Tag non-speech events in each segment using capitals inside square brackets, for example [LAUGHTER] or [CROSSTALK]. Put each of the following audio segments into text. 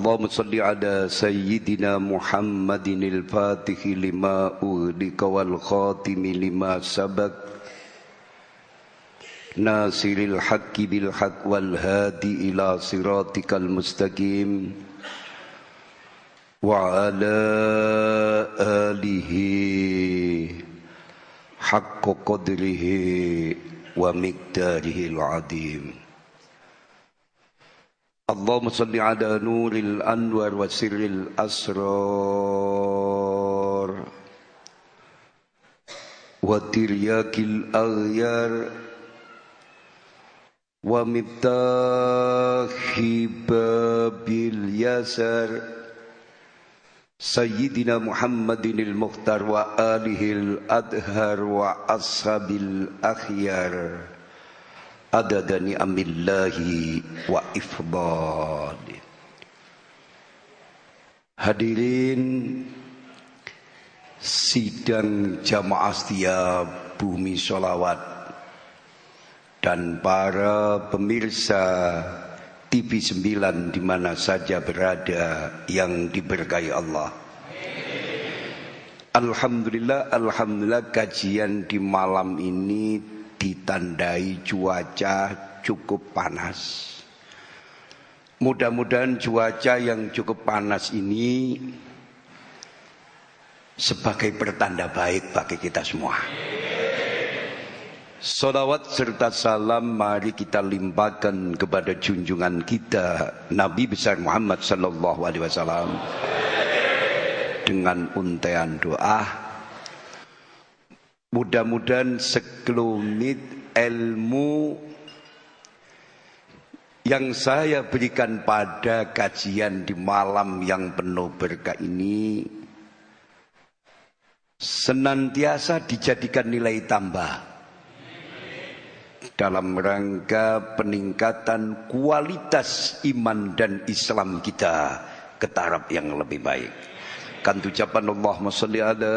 اللهم صل على سيدنا محمد الفاتح لما أغلق والخاتم لما سبق. ناصر الحق بالحق والهادي إلى صراطك المستقيم. وعلى آله حق قدره ومقداره العظيم. اللهم صل على نور الأنوار وسر الأسرار. وترياك الأغيار. ومفتاح باب اليسر سيدنا محمد المختار وآله الأدهر وأصحاب الأخيار. Adada ni'amillahi wa ifdali Hadirin sidang jamaah setia bumi solawat dan para pemirsa TV 9 di mana saja berada yang diberkahi Allah. Alhamdulillah, Alhamdulillah kajian di malam ini ditandai cuaca cukup panas. Mudah-mudahan cuaca yang cukup panas ini sebagai pertanda baik bagi kita semua. Salawat serta salam mari kita limpahkan kepada junjungan kita Nabi besar Muhammad sallallahu alaihi wasallam dengan untaian doa Mudah-mudahan sekelumit ilmu yang saya berikan pada kajian di malam yang penuh berkah ini senantiasa dijadikan nilai tambah dalam rangka peningkatan kualitas iman dan Islam kita ke taraf yang lebih baik. Kan ucapan Allahumma salli ala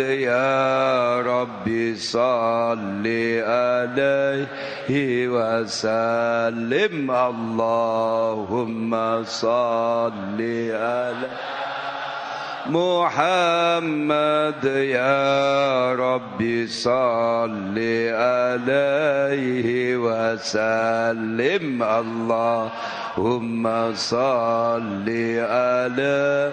يا رب صل عليه وسلم. اللهم صل على محمد يا رب صل عليه وسلم. اللهم صل على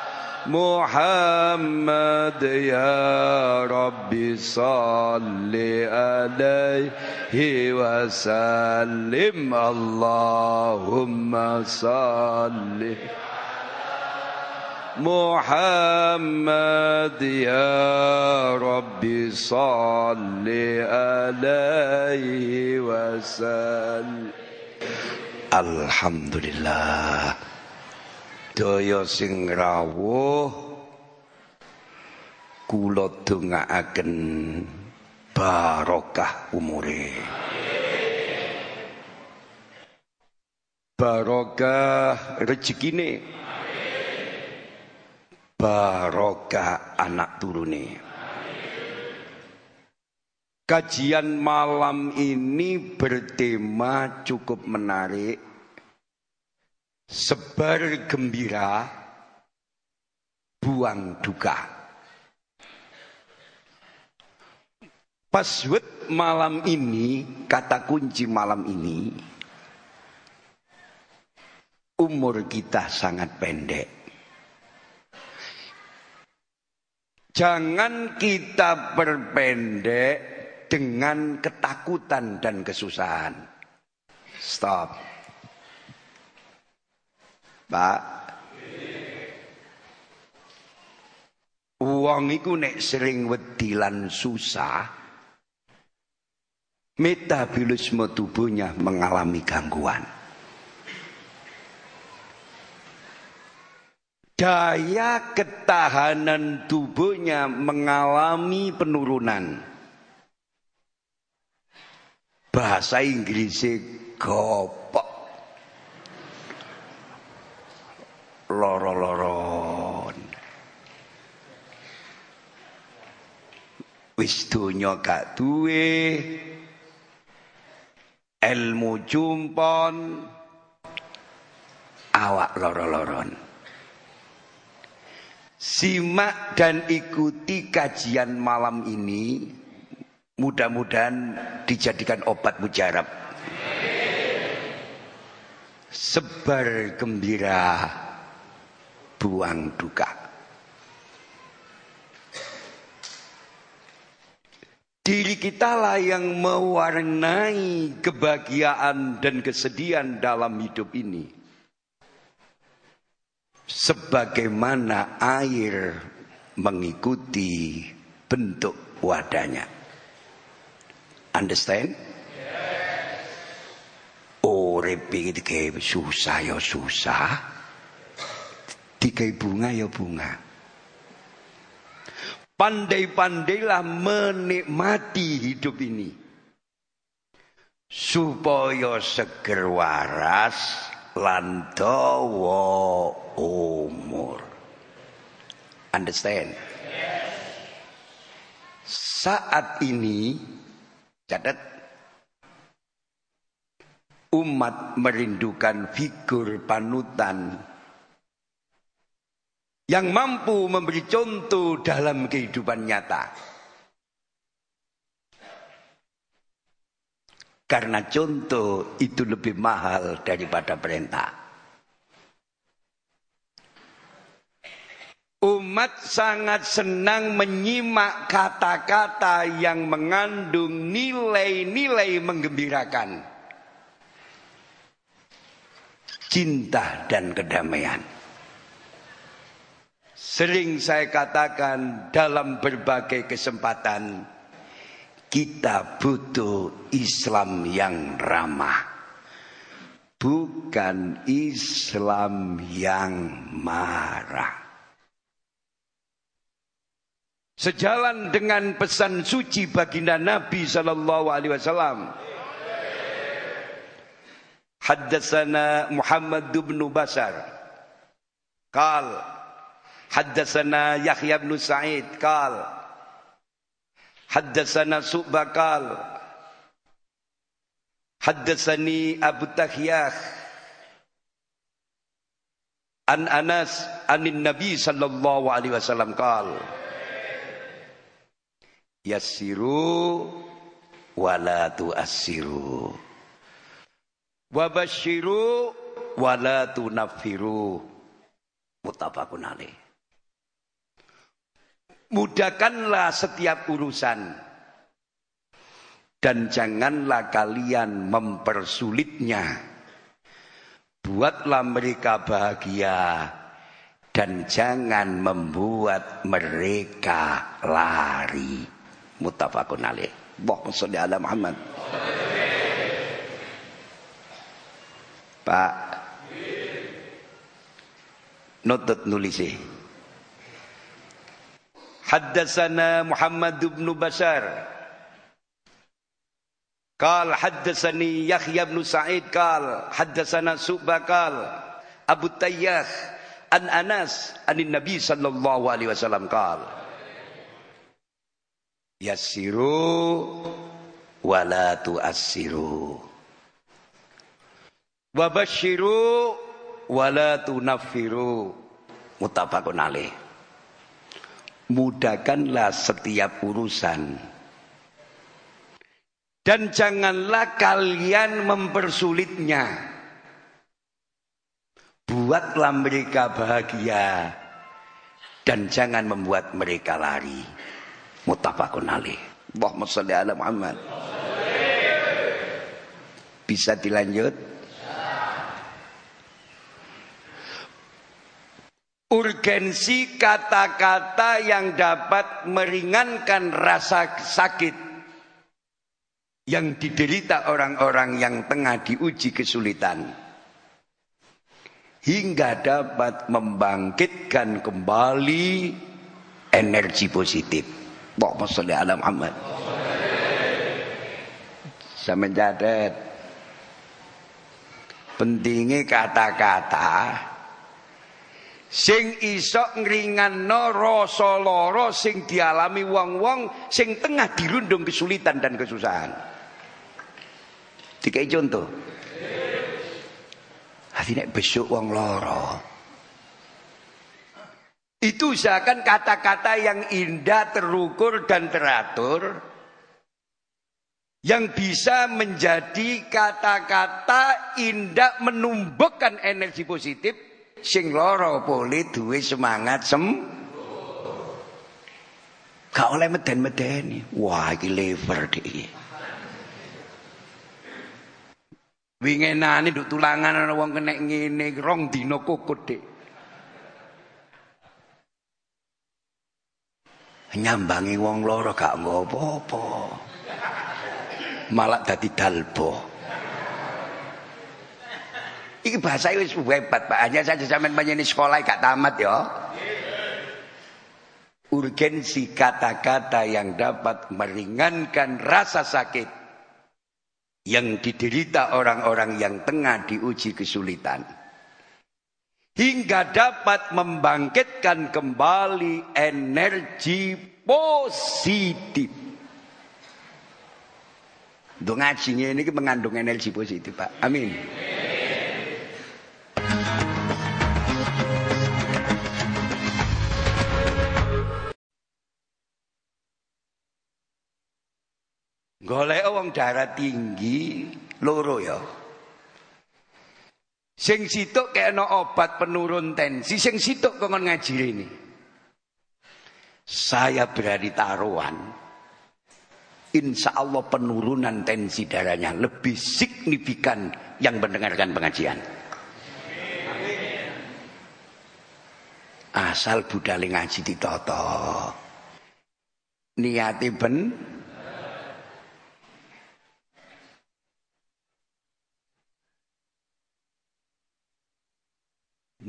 يا رب صل عليه وسلم. اللهم صل. محمد يا ربي صل عليه وسلم. Alhamdulillah Daya sing rawuh kula dongaaken barokah umure. Barokah rezekine barokah anak turune. Kajian malam ini bertema cukup menarik. Sebar gembira, buang duka. Password malam ini, kata kunci malam ini, umur kita sangat pendek. Jangan kita berpendek dengan ketakutan dan kesusahan. Stop. Pak. Uang iku nek sering wedilan susah, metabolisme tubuhnya mengalami gangguan. Daya ketahanan tubuhnya mengalami penurunan bahasa Inggris gopok loro-loron. Wis donya gak duwe ilmu jumpon awak loro-loron. Simak dan ikuti kajian malam ini Mudah-mudahan dijadikan obat mujarab. Sebar gembira, buang duka. Diri kita lah yang mewarnai kebahagiaan dan kesedihan dalam hidup ini. Sebagaimana air mengikuti bentuk wadahnya. Understand? Urip iki digawe susah ya susah. Digawe bunga ya bunga. Pandai-pandailah menikmati hidup ini. Supaya seger waras lan umur. Understand? Saat ini Catat. Umat merindukan figur panutan yang mampu memberi contoh dalam kehidupan nyata. Karena contoh itu lebih mahal daripada perintah. Umat sangat senang menyimak kata-kata yang mengandung nilai-nilai menggembirakan. Cinta dan kedamaian. Sering saya katakan dalam berbagai kesempatan, kita butuh Islam yang ramah. Bukan Islam yang marah. Sejalan dengan pesan suci baginda Nabi sallallahu alaihi wasallam. Haddatsana Muhammad bin Basar. Qal Haddatsana Yahya bin Sa'id qal. Haddatsana Su'ba qal. Haddatsani Abu Tahyah. An Anas anin Nabi sallallahu alaihi wasallam qala yassiru wala tuassiru. Wabashiru wala tunaffiru. Muttafaqun alaih mudahkanlah setiap urusan dan janganlah kalian mempersulitnya buatlah mereka bahagia dan jangan membuat mereka lari. Muttafaqun alaih. Allahumma sholli ala Muhammad. Pak nutut nulisi. Haddasana Muhammad bin Bashar Qal haddasani Yahya bin Sa'id qal haddasana Su'ba qal Abu Tayyah an Anas anin Nabi sallallahu alaihi wasallam qal Yassiru wala tu'assiru Wabashiru wala tunaffiru muttafaqun alaih Mudahkanlah setiap urusan dan janganlah kalian mempersulitnya. Buatlah mereka bahagia. Dan jangan membuat mereka lari. Mutafakun alaih. Allahumma salli ala Muhammad. Bisa dilanjut? Urgensi kata-kata yang dapat meringankan rasa sakit yang diderita orang-orang yang tengah diuji kesulitan hingga dapat membangkitkan kembali energi positif. Allahumma sholli ala Muhammad. Saya mencatat pentingnya kata-kata sing isok ngringanno rasa lara sing dialami wong-wong sing tengah dirundung kesulitan dan kesusahan. Dikai contoh. Hati nek besok wong loro. Itu usahakan kata-kata yang indah, terukur dan teratur yang bisa menjadi kata-kata indah menumbuhkan energi positif sing loro boleh duwe semangat sem Gak oleh meden-medeni. Wah, iki lever deh. Wingenane nduk tulangan ana wong kenek ngene rong dina kokot dik. Nyambangi wong loro gak nggo apa-apa. Malah dadi dalbo. Iki bahasa wis hebat Pak. Hanya saja sampean panjenengan sekolah gak tamat ya. Urgensi kata-kata yang dapat meringankan rasa sakit yang diderita orang-orang yang tengah diuji kesulitan hingga dapat membangkitkan kembali energi positif. Untuk ini mengandung energi positif, Pak. Amin. Golek wong darah tinggi loro ya. Sing situk kena obat penurun tensi, sing situk kongon ngaji ini. Saya berani taruhan. Insya Allah penurunan tensi darahnya lebih signifikan yang mendengarkan pengajian. Asal budale ngaji ditoto. Niati ben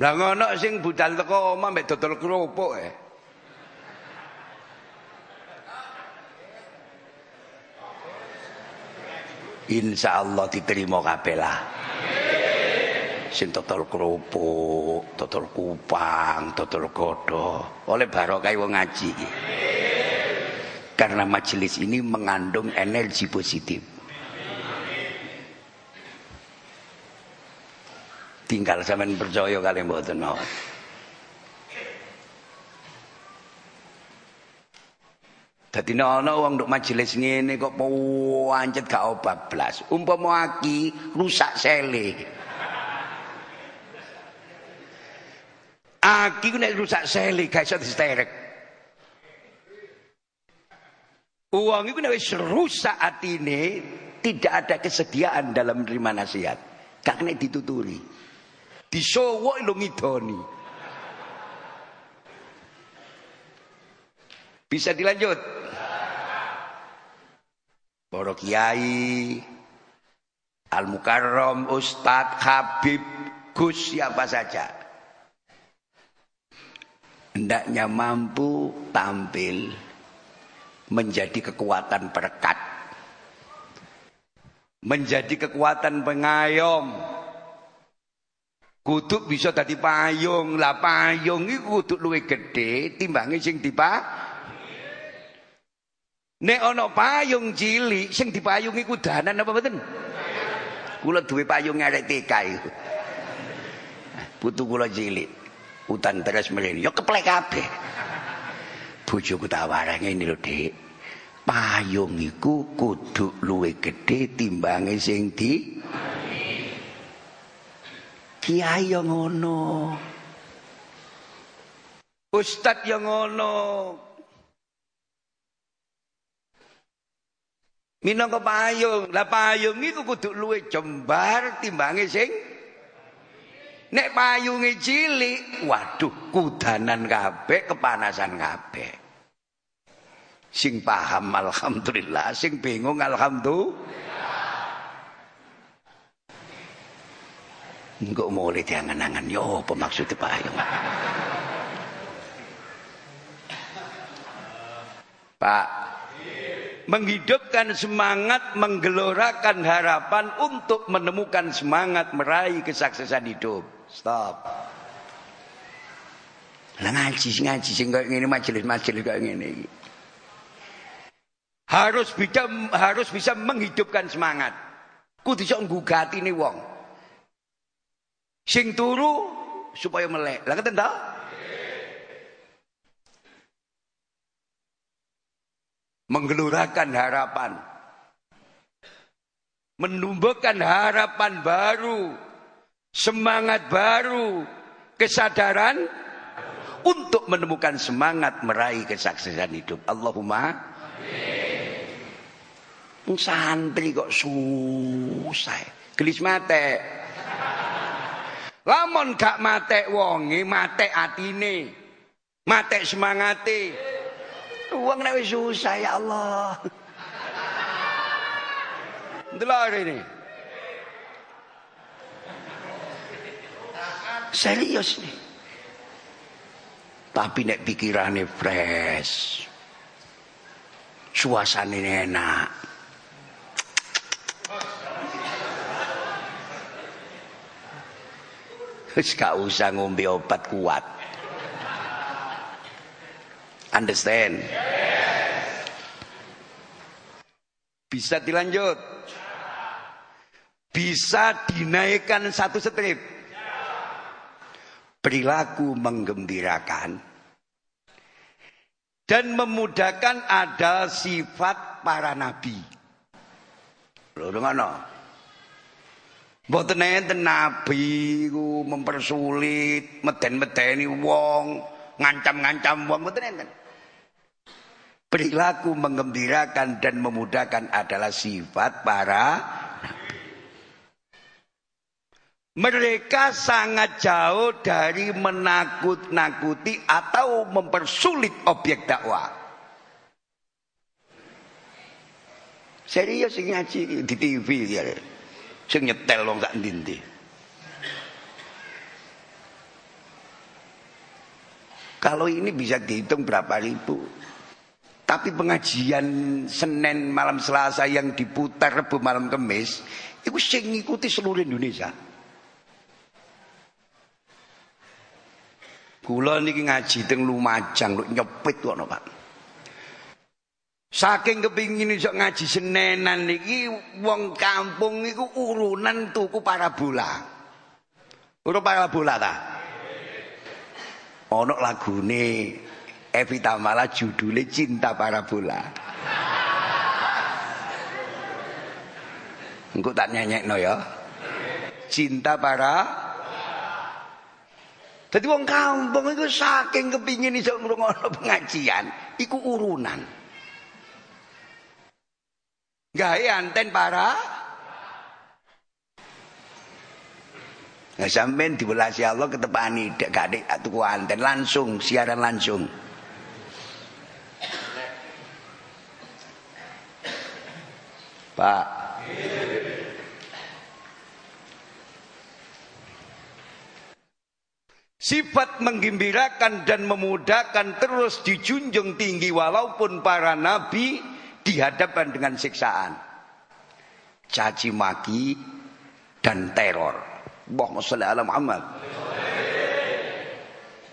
Lah ngono sing budal teko omah mek dodol kerupuk eh. Insya Allah diterima kabeh lah. Sing total kerupuk, total kupang, total kodo, oleh barokah wong ngaji. Karena majelis ini mengandung energi positif. Tinggal sampean percaya kali mboten mawon. Dadi ana wong nduk majelis ngene kok pancet gak obablas. Umpama aki rusak sele. Aki ku nek rusak sele gak iso disterek. Uang itu nek wis rusak atine tidak ada kesediaan dalam menerima nasihat. Gak kena dituturi. Disowok lu ngidoni. Bisa dilanjut? Para kiai, Al Mukarram, Ustadz, Habib, Gus siapa saja. Hendaknya mampu tampil menjadi kekuatan perekat. Menjadi kekuatan pengayom, Kutuk bisa tadi payung. Lah payung itu kutuk luwih gede timbangi sing dipa Nek ana payung cilik sing dipayungi kudanan apa mboten? Kula duwe payung arek TK iku. Putu kula cilik. Utan terus mrene. Ya keplek kabeh. Bojoku tak warang ngene lho, Dik. Payung iku kudu luwih gedhe timbange sing di Kiai yang ngono. Ustad yang ngono. Minangka payung, lah payung iku kudu luwe jembar timbange sing Nek payunge cilik, waduh kudanan kabeh, kepanasan kabeh. Sing paham alhamdulillah, sing bingung alhamdulillah. Enggak mulai diangan-angan, yo apa maksudnya payung? Pak, menghidupkan semangat, menggelorakan harapan untuk menemukan semangat meraih kesuksesan hidup. Stop. Lah ngaji ngaji sing koyo ngene majelis-majelis ngene iki. Harus bisa harus bisa menghidupkan semangat. Kudu iso nggugatine wong. Sing turu supaya melek. Lah ngeten ta? menggelurakan harapan, menumbuhkan harapan baru, semangat baru, kesadaran untuk menemukan semangat meraih kesuksesan hidup. Allahumma amin. Santri kok susah. Gelis mate. Lamun gak mate wonge, mate atine. Mate semangate. Uang nek susah ya Allah. Delok ini. Serius nih. Tapi nek pikirannya fresh. Suasananya enak. Wis gak usah ngombe obat kuat. Understand? Bisa dilanjut? Bisa dinaikkan satu strip? Perilaku menggembirakan dan memudahkan ada sifat para nabi. Lho ngono. Mboten enten nabi ku mempersulit, meden-medeni wong, ngancam-ngancam wong mboten enten. Perilaku menggembirakan dan memudahkan adalah sifat para. Mereka sangat jauh dari menakut-nakuti atau mempersulit objek dakwah. Serius ngaji di TV ya. Sing nyetel wong sak ndi Kalau ini bisa dihitung berapa ribu. Tapi pengajian Senin malam Selasa yang diputar Rebu malam Kemis, itu sing ngikuti seluruh Indonesia. Kula niki ngaji teng Lumajang lu nyepit kok Pak. Saking kepingin iso ngaji Senenan niki wong kampung iku urunan tuku parabola. Urung parabola ta? Ono lagune Evita malah judulnya Cinta Parabola. Engko tak no ya. Cinta para Jadi wong kampung itu saking kepingin iso ngrungokno pengajian, iku urunan. Gaya anten para di sampean diwelasi Allah ketepani dak gade tuku anten langsung siaran langsung. Pak. Sifat menggembirakan dan memudahkan terus dijunjung tinggi walaupun para nabi dihadapkan dengan siksaan. Caci maki dan teror. Allahumma sholli ala Muhammad.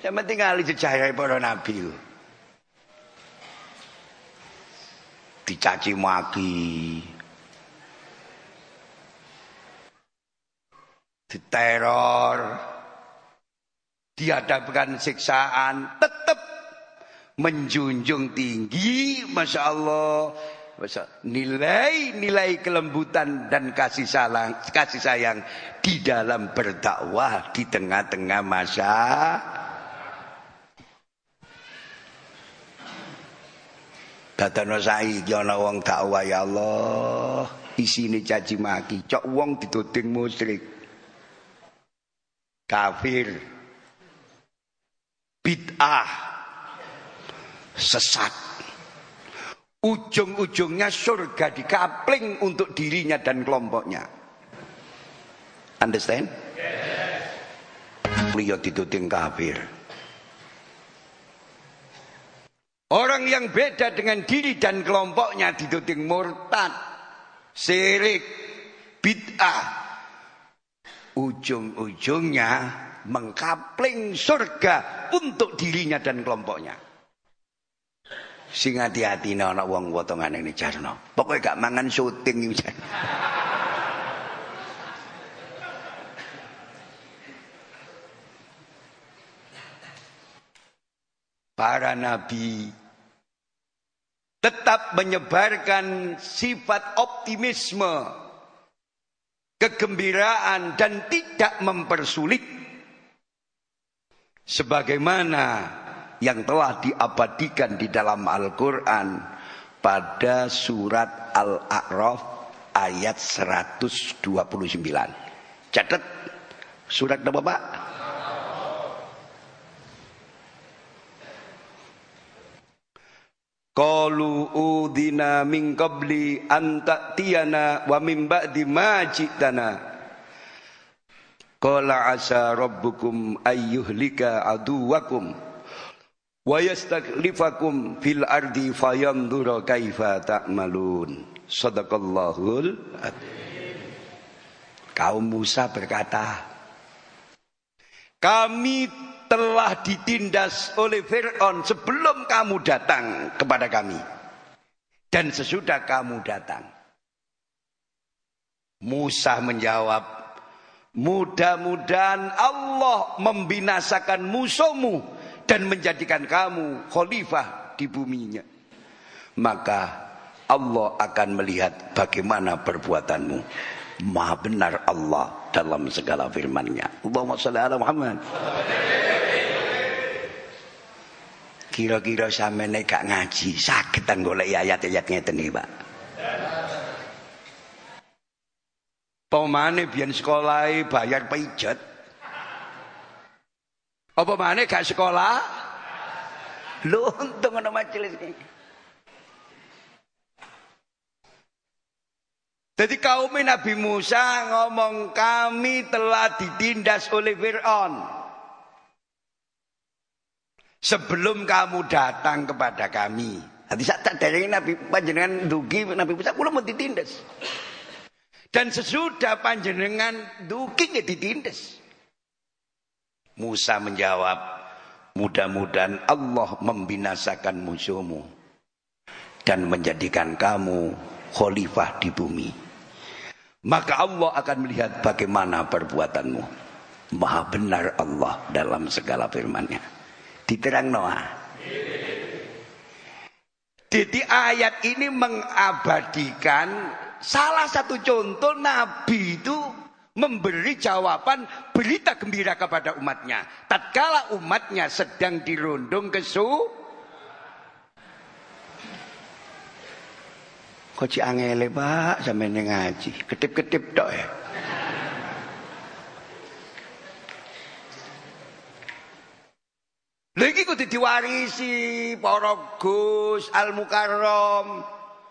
Yang penting ahli jejak para nabi. Dicaci maki. Diteror. Dihadapkan siksaan. Tetap menjunjung tinggi. Masya Allah. Nilai-nilai kelembutan dan kasih sayang, kasih sayang di dalam berdakwah di tengah-tengah masa Dadana saiki ana wong dakwah ya Allah, isine caci maki, cok wong dituding musyrik. Kafir. Bid'ah. Sesat. Ujung-ujungnya surga dikapling untuk dirinya dan kelompoknya. Understand? Beliau dituding kafir. Orang yang beda dengan diri dan kelompoknya dituding murtad, syirik, bid'ah. Ujung-ujungnya mengkapling surga untuk dirinya dan kelompoknya. Sing hati-hati ana wong potongan ini jarno. Pokoknya gak mangan syuting iki. Para nabi tetap menyebarkan sifat optimisme, kegembiraan dan tidak mempersulit sebagaimana yang telah diabadikan di dalam Al-Qur'an pada surat Al-A'raf ayat 129. Catat surat apa Pak? Qalu udina min qabli an ta'tiyana wa min ba'di ma ji'tana. Qala asa rabbukum ayyuhlika aduwakum wa yastakhlifakum fil ardi fayanzura kaifa ta'malun. Sadaqallahul Kaum Musa berkata, kami telah ditindas oleh Fir'aun sebelum kamu datang kepada kami. Dan sesudah kamu datang. Musa menjawab, mudah-mudahan Allah membinasakan musuhmu dan menjadikan kamu khalifah di buminya. Maka Allah akan melihat bagaimana perbuatanmu. Maha benar Allah dalam segala firman-Nya. Allahumma shalli ala Muhammad. Kira-kira sampeyan gak ngaji, saged golek ayat-ayat ngeten iki, Pak. Pemane biyen sekolah bayar pijat. Apa mana gak sekolah? Lu untung ana majelis iki. Jadi kaum Nabi Musa ngomong kami telah ditindas oleh Fir'aun. Sebelum kamu datang kepada kami. Nanti saat dari Nabi panjenengan dugi Nabi Musa kula mau ditindas. Dan sesudah panjenengan dugi ya ditindas. Musa menjawab, mudah-mudahan Allah membinasakan musuhmu dan menjadikan kamu khalifah di bumi. Maka Allah akan melihat bagaimana perbuatanmu. Maha benar Allah dalam segala firman-Nya diterang Noah. Jadi ayat ini mengabadikan salah satu contoh Nabi itu memberi jawaban berita gembira kepada umatnya. Tatkala umatnya sedang dirundung kesu Kok ci angele pak sampe ngaji, ketip-ketip dok ya. Lagi kudu diwarisi para Gus Al Mukarrom,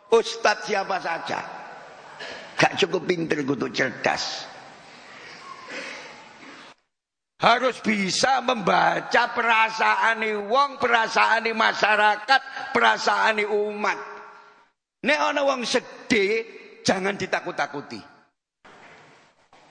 ustadz siapa saja. Gak cukup pinter kudu cerdas. Harus bisa membaca perasaan wong, perasaan masyarakat, perasaan umat. Nek ana wong sedih, jangan ditakut-takuti.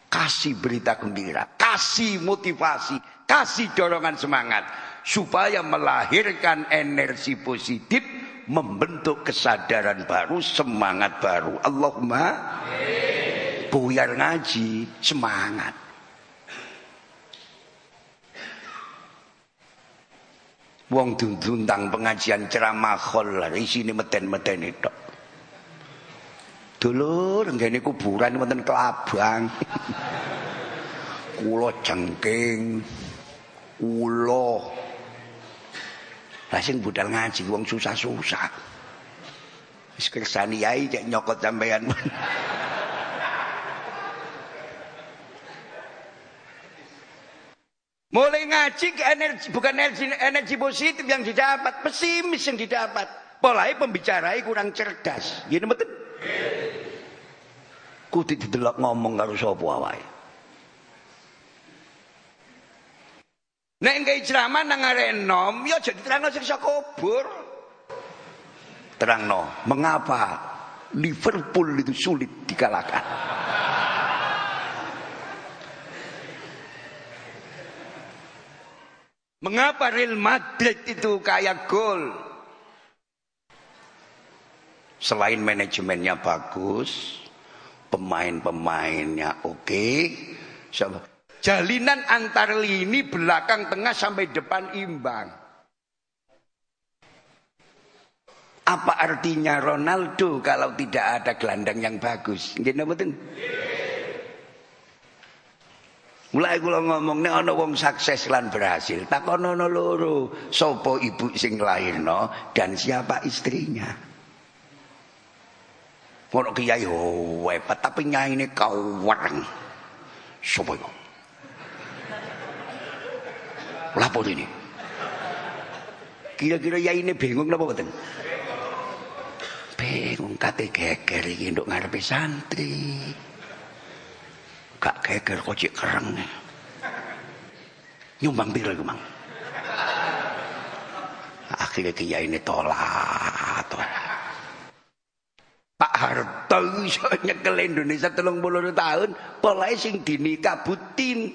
Kasih berita gembira, kasih motivasi, kasih dorongan semangat supaya melahirkan energi positif, membentuk kesadaran baru, semangat baru. Allahumma buyar ngaji, semangat. Wong dundang pengajian ceramah khol isine meten-meten itu. Dulur nggene kuburan wonten kelabang. Kula jengking. Kula. Lah sing budal ngaji wong susah-susah. Wis kersani yai nyokot sampean. Mulai ngaji ke energi bukan energi energi positif yang didapat, pesimis yang didapat. Polai pembicarai kurang cerdas. Gini betul. Kudu didelok ngomong karo sapa wae. Nek engke ceramah nang arek enom, ya jadi terangno siksa kubur. Terangno, mengapa Liverpool itu sulit dikalahkan? Mengapa Real Madrid itu kaya gol? Selain manajemennya bagus, pemain-pemainnya oke, jalinan antar lini belakang tengah sampai depan imbang. Apa artinya Ronaldo kalau tidak ada gelandang yang bagus? Gini betul? Mulai kula ngomong nek ana wong sukses lan berhasil, takonono loro, sapa ibu sing lairno dan siapa istrinya. Ngono kiai hebat tapi nyaine kawareng. Sapa iku? Lapo ini? Kira-kira yai ini bingung napa mboten? Bingung kate geger iki nduk ngarepe santri. Gak geger kok cek kereng. Nyumbang iku, Mang? Akhirnya kiai ini tolak, tolak. Pak Harto iso nyekel Indonesia telung puluh tahun, polahe sing dinikah butin.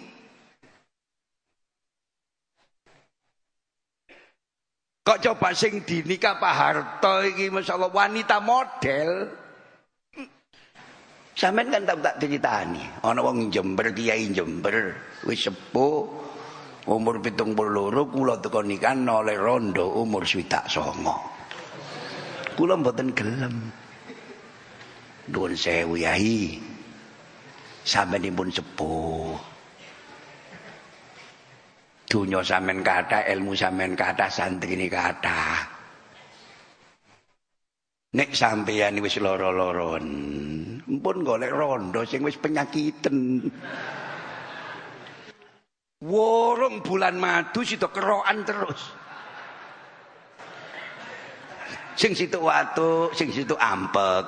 Kok coba sing dinikah Pak Harto iki masyaallah wanita model. Sampeyan kan tak tak diceritani, ana wong Jember kiai Jember wis sepuh umur 72 kula teko nikah oleh rondo umur swidak songo. Kula mboten gelem. Nuwun sewu yai. Sampeyanipun sepuh. Dunya sampean kathah, ilmu sampean kathah, santri ini kathah. Nek sampeyan wis lara-laron, pun golek rondo sing wis penyakiten. Worong bulan madu situ keroan terus. Sing situ watu, sing situ ampek.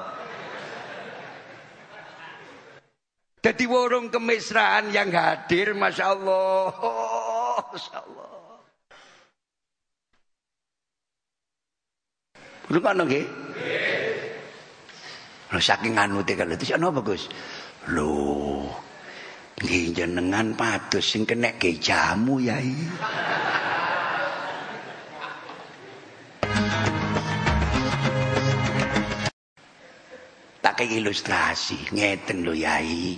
Jadi worong kemesraan yang hadir, masya Allah, masya Allah. Rumah nggih? Lho saking anute kalau itu ana bagus. Lho. Nggih jenengan padus sing kenek ge jamu yai. Tak kayak ilustrasi ngeten lho yai.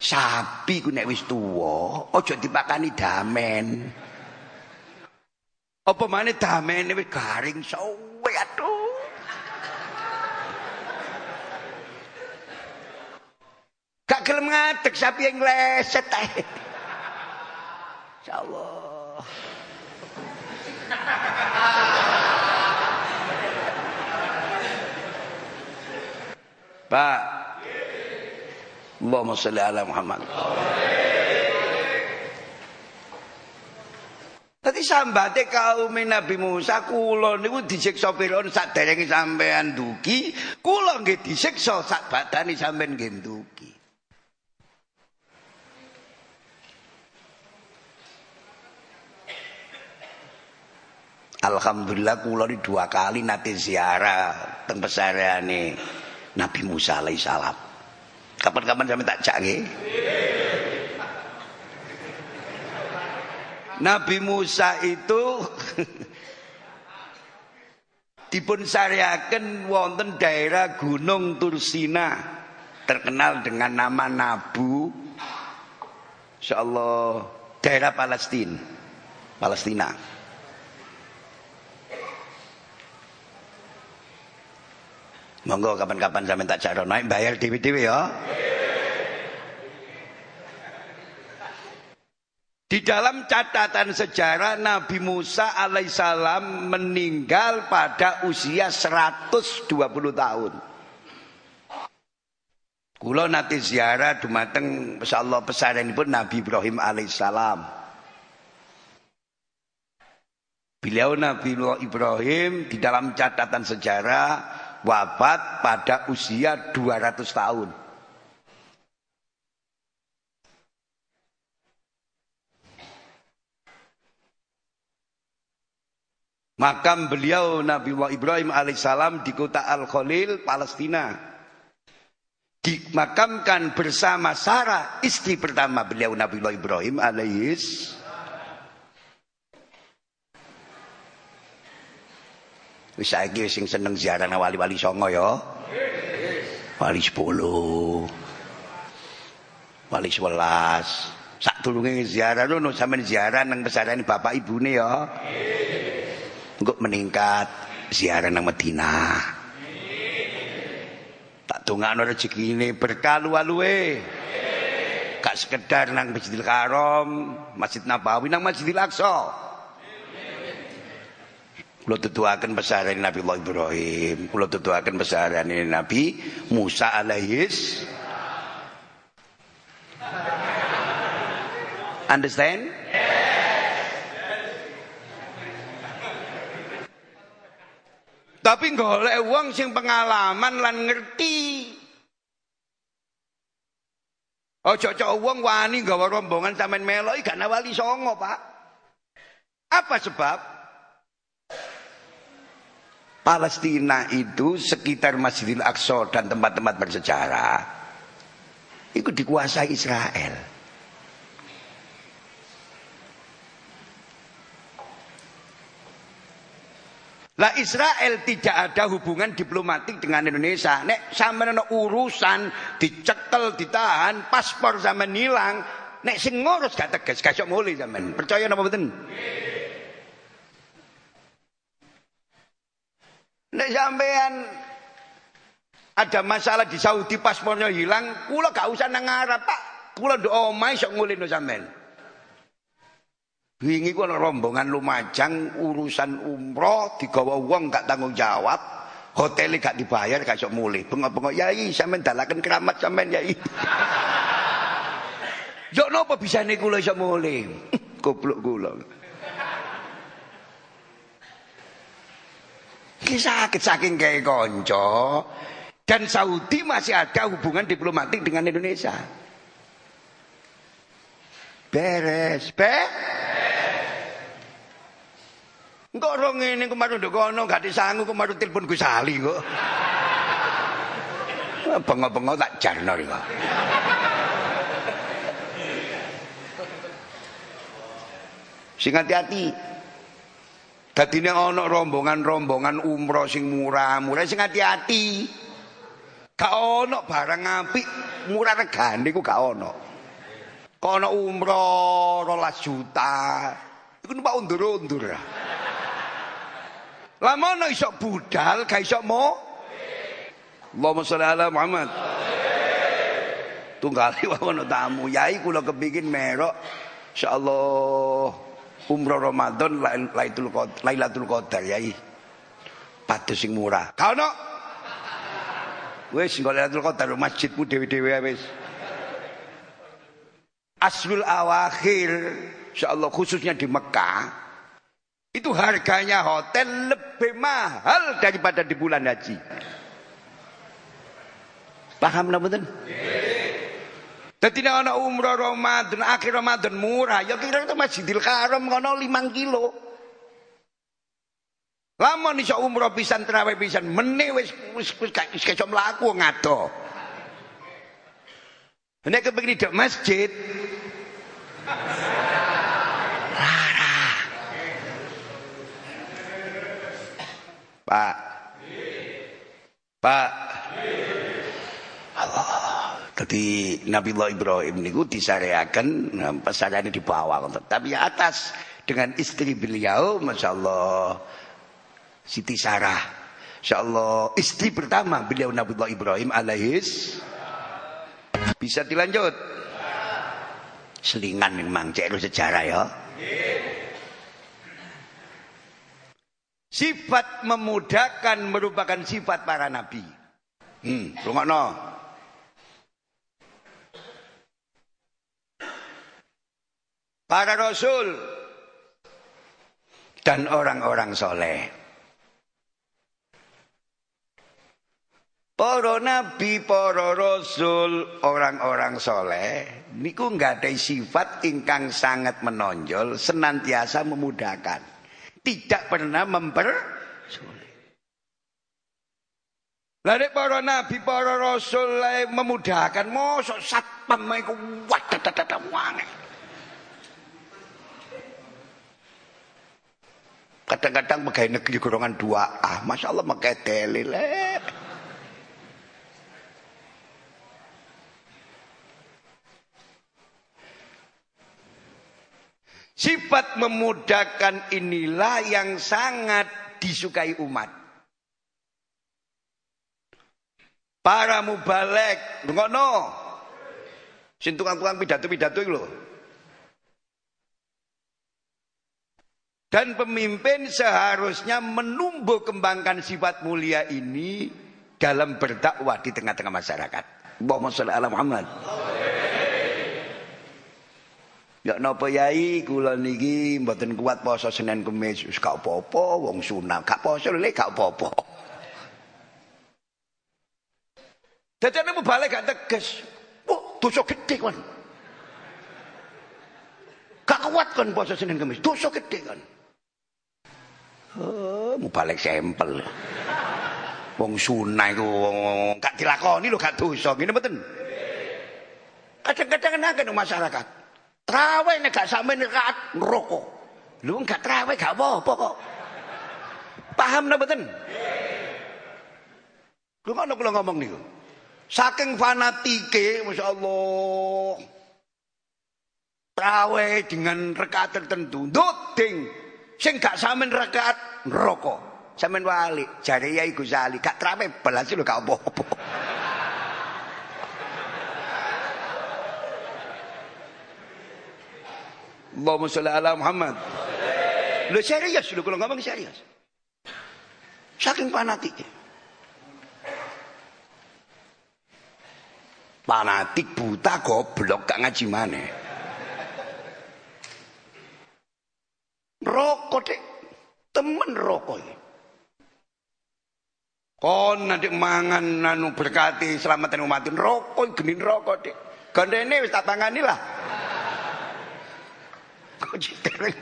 Sapi ku nek wis tuwa, aja dipakani damen. Apa maneh damene wis garing suwe aduh. Gelem ngadeg sapi yang leset ae. Insyaallah. Pak. Allahumma sholli ala Muhammad. Tadi sambate kaum Nabi Musa kula niku disiksa Firaun saderenge sampean duki, kula nggih disiksa sak badane sampean nggih duki. Alhamdulillah kula dua kali nate ziarah teng pesareane Nabi Musa alaihissalam. Kapan-kapan sampe tak jak? Nabi Musa itu [LAUGHS] dipun syariaken wonten daerah Gunung Tursina terkenal dengan nama Nabu insyaallah daerah Palestina Palestina Monggo kapan-kapan sampe tak caro naik bayar dewi-dewi ya. Di dalam catatan sejarah Nabi Musa alaihissalam meninggal pada usia 120 tahun. Kulo nanti ziarah dumateng insyaallah pun Nabi Ibrahim alaihissalam. Beliau Nabi Ibrahim di dalam catatan sejarah wafat pada usia 200 tahun. Makam beliau Nabi Ibrahim alaihissalam di kota Al-Khalil, Palestina. Dimakamkan bersama Sarah, istri pertama beliau Nabi Ibrahim alaihis. Wis saiki sing seneng ziarah wali-wali songo ya. Wali 10. Wali 11. Sak tulunge ziarah ngono sampean ziarah nang pesarane bapak ibune ya. Engko meningkat ziarah nang Madinah. Tak dongakno rezekine berkah luwe Gak sekedar nang Masjidil Haram, Masjid Nabawi nang Masjidil Aqsa. Kula tutuaken pesaran Nabi Allah Ibrahim, kula tutuaken pesaran Nabi Musa alaihis. Understand? Tapi golek wong sing pengalaman lan ngerti. Ojo cocok wong wani gawa rombongan sampean melok gak nawali songo, Pak. Apa sebab? Palestina itu sekitar Masjidil Aqsa dan tempat-tempat bersejarah itu dikuasai Israel. Lah Israel tidak ada hubungan diplomatik dengan Indonesia. Nek sampean urusan dicekel, ditahan, paspor sama hilang, nek sing ngurus gak tegas, gak mulih sampean. Percaya napa mboten? Nek sampean ada masalah di Saudi paspornya hilang, kula gak usah nang Arab, Pak. Kula ndok omahe sok ngulino sampean. Wingi ku rombongan Lumajang urusan umroh digawa wong gak tanggung jawab, hotel gak dibayar gak sok mulih. Bengok-bengok yai sampean dalaken keramat sampean yai. [LAUGHS] Yo napa bisane kula sok mulih? [LAUGHS] Goblok kula. Kisah saking kayak konco dan Saudi masih ada hubungan diplomatik dengan Indonesia. Beres, be. Engko orang ini kemarin udah kono gak disanggup kemarin telepon Gus Ali kok. Bengok-bengok tak jarno kok. Sing hati-hati. Dadine ana rombongan-rombongan umroh sing murah-murah sing hati-hati. Gak ana barang apik murah regane ku gak ana. Kono umroh 12 juta. Iku numpak undur-undur. Lah mono iso budal, gak iso mo. Allahumma sholli ala Muhammad. Tunggali [LAUGHS] wae tamu. Yai kula kepingin merok insyaallah umroh Ramadan Lailatul Qadar, Lailatul Qadar yai. Padus sing murah. Ka ono? Wis engko Lailatul Qadar masjidmu dewe-dewe wis. Aslul awakhir insyaallah khususnya di Mekah Itu harganya hotel lebih mahal daripada di bulan haji. Paham lah betul? Jadi nek ana umroh Ramadan, akhir Ramadan murah, ya kira itu Masjidil Haram kono 5 kilo. Lama iso umroh pisan terawih pisan, meneh wis wis wis iso mlaku ngado. Nek kepengin di masjid. Pak. Pak. Jadi Nabi Allah Ibrahim niku disareaken nah, pesarane di bawah tapi atas dengan istri beliau Masya Allah Siti Sarah. Insya Allah istri pertama beliau Nabi Allah Ibrahim alaihis bisa dilanjut? Selingan memang cek sejarah ya. Sifat memudahkan merupakan sifat para nabi. Hmm, no. Para rasul dan orang-orang soleh. Para nabi, para rasul, orang-orang soleh, niku nggak ada sifat ingkang sangat menonjol, senantiasa memudahkan, tidak pernah memper. Lalu para nabi, para rasul memudahkan, mosok satpam iku wadah wadah Kadang-kadang pegawai negeri golongan dua ah, masya Allah pakai telilek. Sifat memudahkan inilah yang sangat disukai umat. Para mubalek, ngono. Sing tukang-tukang pidato-pidato itu loh. Dan pemimpin seharusnya menumbuh kembangkan sifat mulia ini dalam berdakwah di tengah-tengah masyarakat. Allahumma sholli ala Muhammad. Ya napa yai kula niki mboten kuat poso Senin Kamis wis gak apa-apa wong sunah gak poso lek gak apa-apa. Dadane balik gak tegas. Oh, dosa gede kan. Gak kuat kan poso Senin Kamis, dosa gede kan. Oh, mau balik sampel. Wong sunah iku gak dilakoni lho gak dosa. Ngene mboten? Kadang-kadang nang masyarakat. Traweh nek gak sampe rakaat ngerokok. Lho gak traweh gak apa-apa kok. Paham napa mboten? Lho ngono kula ngomong niku. Saking fanatike masyaallah. Traweh dengan rekaat tertentu, ndoding Sing gak sampean rakaat neraka. Sampean wali, jare Yai Ghazali, gak trawe belas lho gak apa-apa. Allahumma sholli ala Muhammad. Lu serius lu kalau ngomong serius. Saking fanatik. Fanatik buta goblok gak ngaji maneh. Rokok dek. Temen rokok ini. Kon nanti mangan nanu berkati selamatan rokok genin rokok dek. Gandene wis tak tangani lah. Kok cikereng.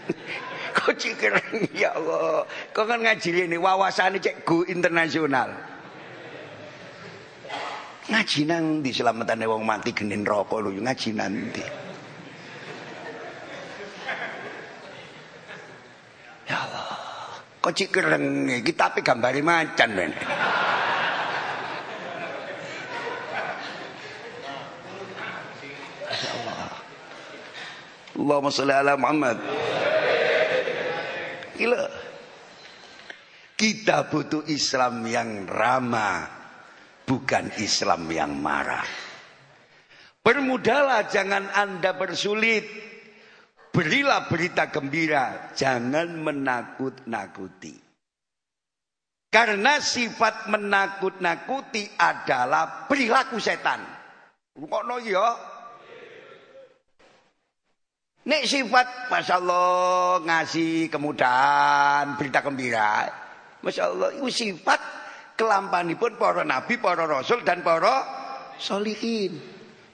Kok cikereng ya Allah. Kok kan ngaji ini wawasan cek go internasional. Ngaji nang di selamatan wong mati genin rokok lho ngaji nanti. Kok cik kereng iki tapi gambare macan men. Allahumma sholli ala Muhammad. Gila. Kita butuh Islam yang ramah, bukan Islam yang marah. Permudahlah jangan Anda bersulit. Berilah berita gembira, jangan menakut-nakuti. Karena sifat menakut-nakuti adalah perilaku setan. Kok no ya? Nek sifat Masya Allah ngasih kemudahan, berita gembira. Masya Allah itu sifat kelampanipun para nabi, para rasul dan para solihin.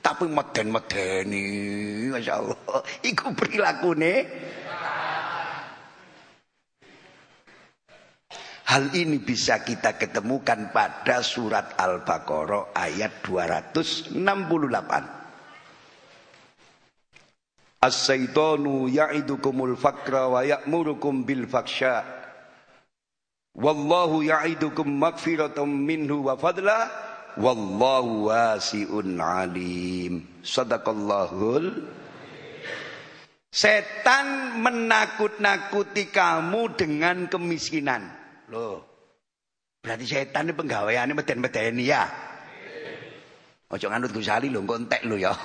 Tapi meden-medeni Masya Allah. Iku nih. Hal ini bisa kita ketemukan pada surat Al-Baqarah ayat 268. As-syaitanu ya'idukumul fakra wa ya'murukum bil faksha. Wallahu ya'idukum magfiratum minhu wa fadla. Wallahu wasi'un alim. Sadaqallahul. Setan menakut-nakuti kamu dengan kemiskinan. Loh. Berarti setan ini penggawaiannya meden-medeni ya. Ojo nganut Gusali lho, kontek lho ya. [LAUGHS]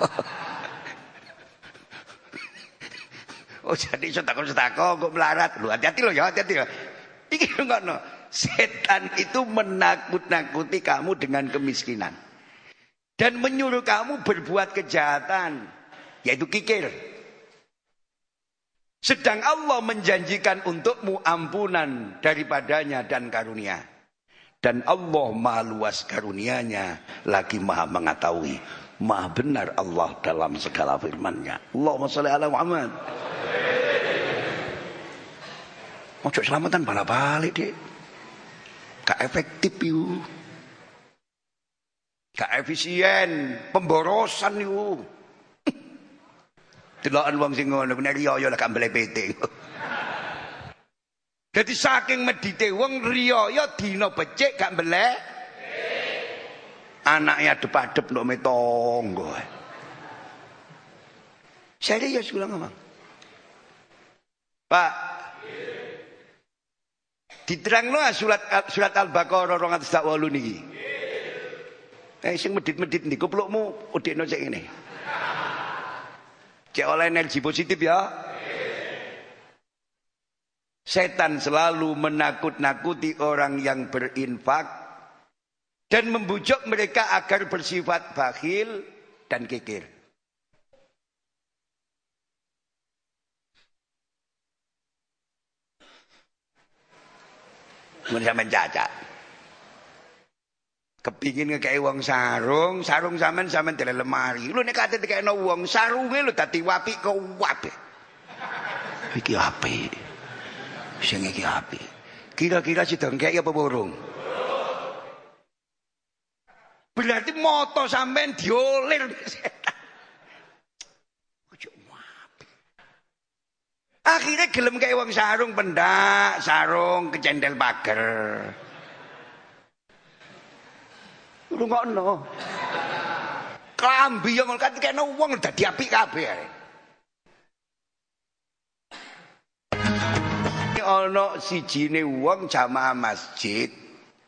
Oh jadi sedekah-sedekah kok melarat. Lu hati-hati loh ya, hati-hati ya. Iki ngono. Setan itu menakut-nakuti kamu dengan kemiskinan. Dan menyuruh kamu berbuat kejahatan. Yaitu kikir. Sedang Allah menjanjikan untukmu ampunan daripadanya dan karunia. Dan Allah maha luas karunianya. Lagi maha mengetahui. Maha benar Allah dalam segala firmannya. Allahumma salli ala Muhammad. Ojo selamatan balik-balik, Dik. Gak efektif yuk. Gak efisien, pemborosan yuk. [LAUGHS] Delokan wong sing ngono nek riya ya gak PT. [LAUGHS] Jadi saking medite wong riya ya dina becik gak mbelek. Anaknya adep-adep ndok metonggo. Serius kula ngomong. Pak, Diterangno surat surat Al-Baqarah 208 niki. Eh sing medit-medit niku pelukmu udekno cek ngene. Cek oleh energi positif ya. Setan selalu menakut-nakuti orang yang berinfak dan membujuk mereka agar bersifat bakhil dan kikir. Mun sampean cacat. Kepingin ngekei wong sarung, sarung sampean sampean dele lemari. Lu nek kate dikekno wong sarunge lu dadi wapi kok wapi. Iki api. Sing iki api. Kira-kira sidang kei apa burung? Berarti moto sampean diolir Akhirnya gelem kayak wong sarung pendak, sarung kecendel pager. Lu ngono. Klambi yang kan kena wong dadi apik kabeh. Ana sijine wong jamaah masjid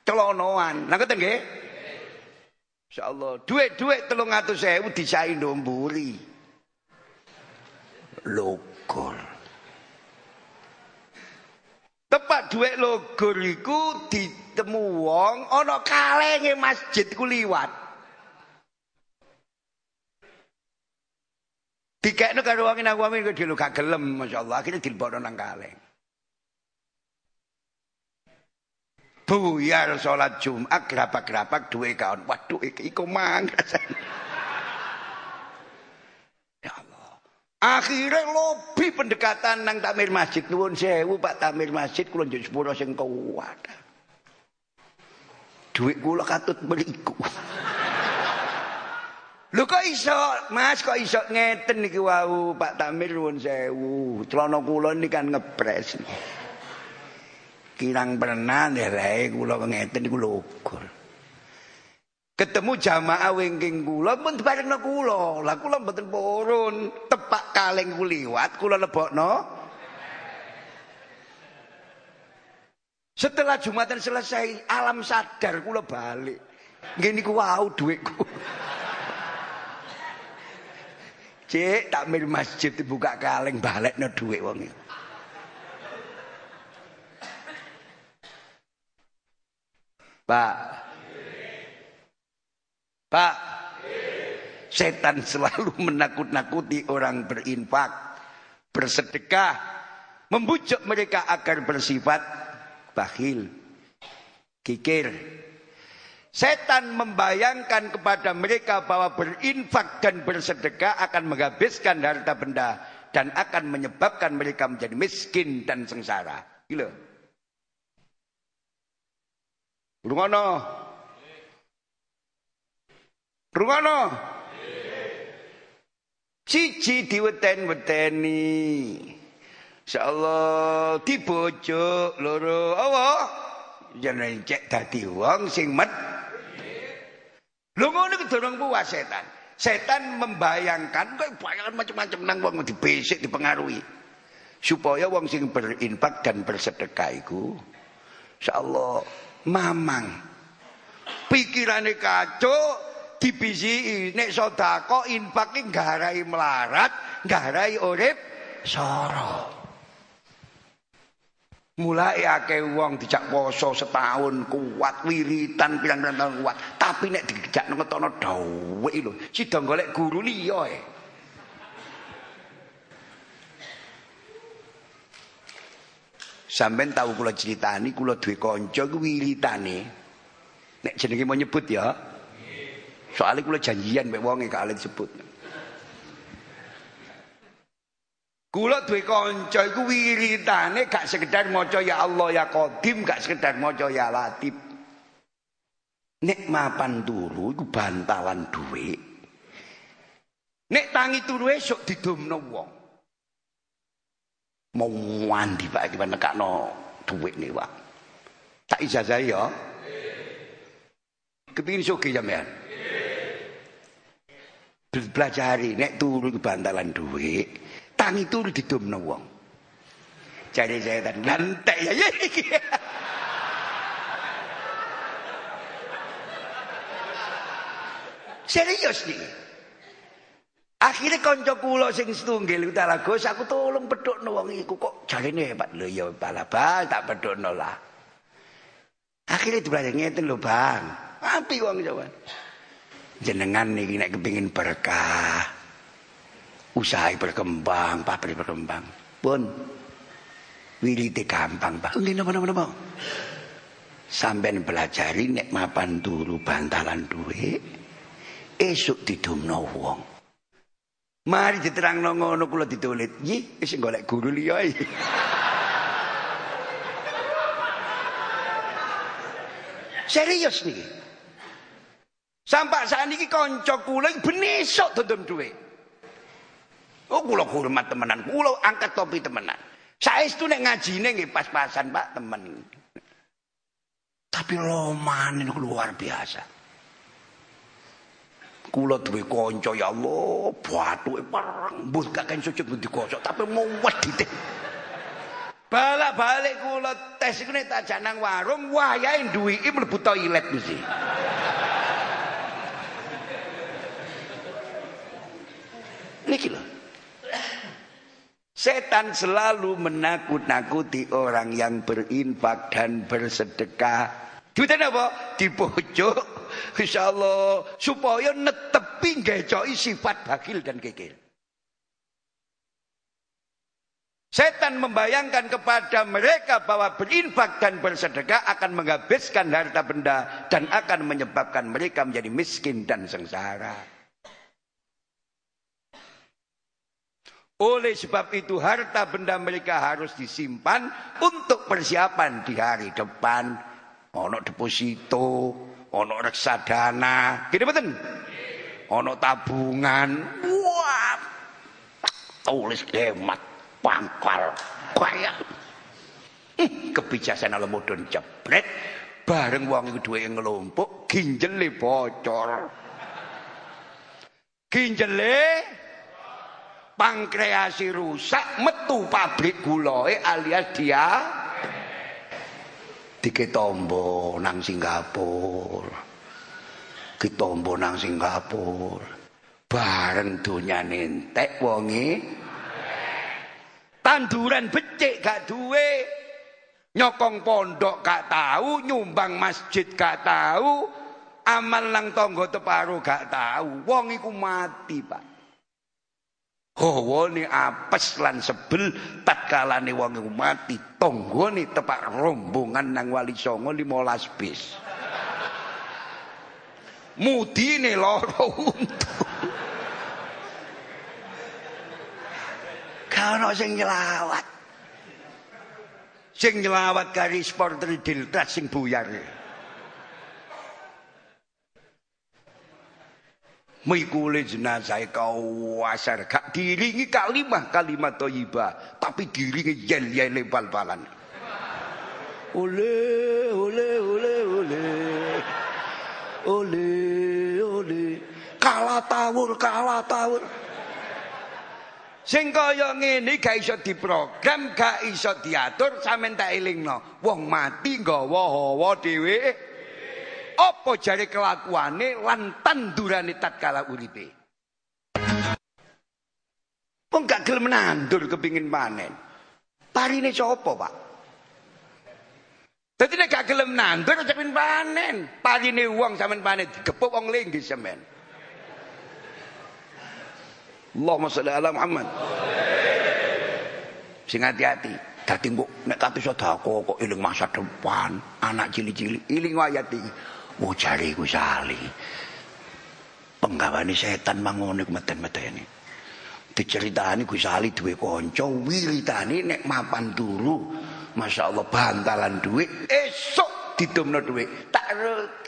celonoan. Lah ngoten nggih? Insyaallah, dhuwit-dhuwit 300.000 disai ndomburi. Logor. Tepak duit logor iku ditemu wong ana kalenge masjid ku liwat. Dikekno karo wong nang wong iku dhewe gak gelem masyaallah akhirnya dilebokno nang kaleng. Buyar sholat Jumat gerapak-gerapak duwe kaon. Waduh iki iku mang. Akhirnya lebih pendekatan nang takmir masjid nuwun sewu Pak takmir masjid kula njuk sepuro sing kuat. Duit kula katut beliku. Lho kok iso, Mas kok iso ngeten niki wau Pak Tamir nuwun sewu. Celana kula ini kan ngepres. Kirang pernah ndeleke kula ngeten niku logor. Ketemu jamaah wingking kula pun barengno kula. Lah kula mboten purun, tepak kaleng liwat kula lebokno. Setelah Jumatan selesai, alam sadar kula balik. Nggih niku wau dhuwitku. [LAUGHS] Cek takmir masjid dibuka kaleng balekno dhuwit wong. Pak, Pak, setan selalu menakut-nakuti orang berinfak bersedekah, membujuk mereka agar bersifat bakhil, kikir. Setan membayangkan kepada mereka bahwa berinfak dan bersedekah akan menghabiskan harta benda dan akan menyebabkan mereka menjadi miskin dan sengsara. Gila. Rungono. Rungono. Cici diweten-weteni. Insyaallah dibojo loro. Apa? Jangan cek dadi wong sing met. Lho ngono kedorong puas setan. Setan membayangkan kok bayangan macam-macam nang wong dibesik dipengaruhi. Supaya wong sing berinfak dan bersedekah iku insyaallah mamang. Pikirane kacau dibisi nek sedekah infak ki nggarai melarat, nggarai urip soro. Mulai akeh wong dijak poso setahun kuat wiritan pirang-pirang tahun kuat, tapi nek dijak ngetono dawe lho, sida golek guru liya e. Sampeyan tahu kula critani kula duwe kanca ku wiritane. Nek jenenge mau nyebut ya. Soalnya kula janjian mek wonge gak disebut. Kula duwe kanca iku wiritane gak sekedar maca ya Allah ya Qadim, gak sekedar maca ya Latif. Nek mapan turu iku bantalan duwe. Nek tangi turu esuk didomno wong. Mau mandi Pak iki nekakno duit nih Pak. Tak ijazah ya. Kepingin sugih sampean. Belajari nek turu iku bantalan duit tangi turu didumno wong. Jare setan lantek ya. [LAUGHS] Serius nih. Akhirnya kanca kula sing setunggil utara Gus aku tolong pedhokno wong iku kok jarene hebat lho ya balabal tak pedhokno lah. Akhirnya dibelajar ngeten lho Bang. Api wong jawan. Jenengan niki nek kepengin berkah usaha berkembang, pabrik berkembang. Pun wilite gampang, Pak. Nggih napa-napa napa. Sampeyan belajari nek mapan turu bantalan duwe, esuk didumno wong. Mari diterangno ngono kula ditulit. Nggih, wis golek guru liya [LAUGHS] Serius nih. Sampai saat ini konco kula benesok dodom duit. Oh kula hormat temenan, kula angkat topi temenan. Saestu nek ngajine nggih pas-pasan Pak temen. Tapi loman ini luar biasa. Kula duwe kanca ya Allah, batuke perang, mbus gak kan sujud digosok tapi mau wedite. Balak-balik kula tes iku nek tak janang warung, wayahe duwiki mlebu toilet mesti. Niki lho. Setan selalu menakut-nakuti orang yang berinfak dan bersedekah. Duitnya apa? Di pojok. Insya Allah. Supaya netepi ngecoi sifat bakil dan kekil. Setan membayangkan kepada mereka bahwa berinfak dan bersedekah akan menghabiskan harta benda dan akan menyebabkan mereka menjadi miskin dan sengsara. Oleh sebab itu harta benda mereka harus disimpan untuk persiapan di hari depan. Ono deposito, ono reksadana, gitu betul? Ono tabungan, wah, tulis hemat, pangkal, kaya. Kebijaksanaan lemudun jebret, bareng wong dua yang ngelompok, ginjele bocor. Ginjele pankreasi rusak metu pabrik gulae alias dia diketombo nang Singapura. Ketombo nang Singapura. Bareng donya nentek wonge. Tanduran becik gak duwe. Nyokong pondok gak tahu nyumbang masjid gak tahu amal nang tonggo teparo gak tahu wong iku mati Pak hawane apes lan sebel tatkalane wong iku mati. Tanggane tepak rombongan nang Wali Songo 15 bis. Mudine lara untu. Kano sing nyelawat. Sing nyelawat kari supporter Delta sing buyar Mikule jenazah kau wasar gak diringi kalimat kalimat thayyibah tapi diringi yel yel bal-balan. Ole ole ole ole. Ole ole. Kalah tawur kalah tawur. Sing kaya ngene gak iso diprogram, gak iso diatur, sampean tak elingno. Wong mati nggawa hawa dhewe apa jari kelakuane lan tandurane tatkala uripe Wong gak gelem nandur kepingin panen. Parine sapa, Pak? Dadi nek gak gelem nandur aja kepingin panen. Parine wong sampean panen digepuk wong linggih sampean. Allahumma sholli ala Muhammad. Sing hati-hati. Dadi kok nek kate sedekah kok eling masa depan, anak cili-cili, eling ayat iki. Wujari Gusali. Penggawane setan mangone meten-meteni. Diceritani Gusali duwe kanca wiritane nek mapan turu, masyaallah bantalan duit esok didomno duit Tak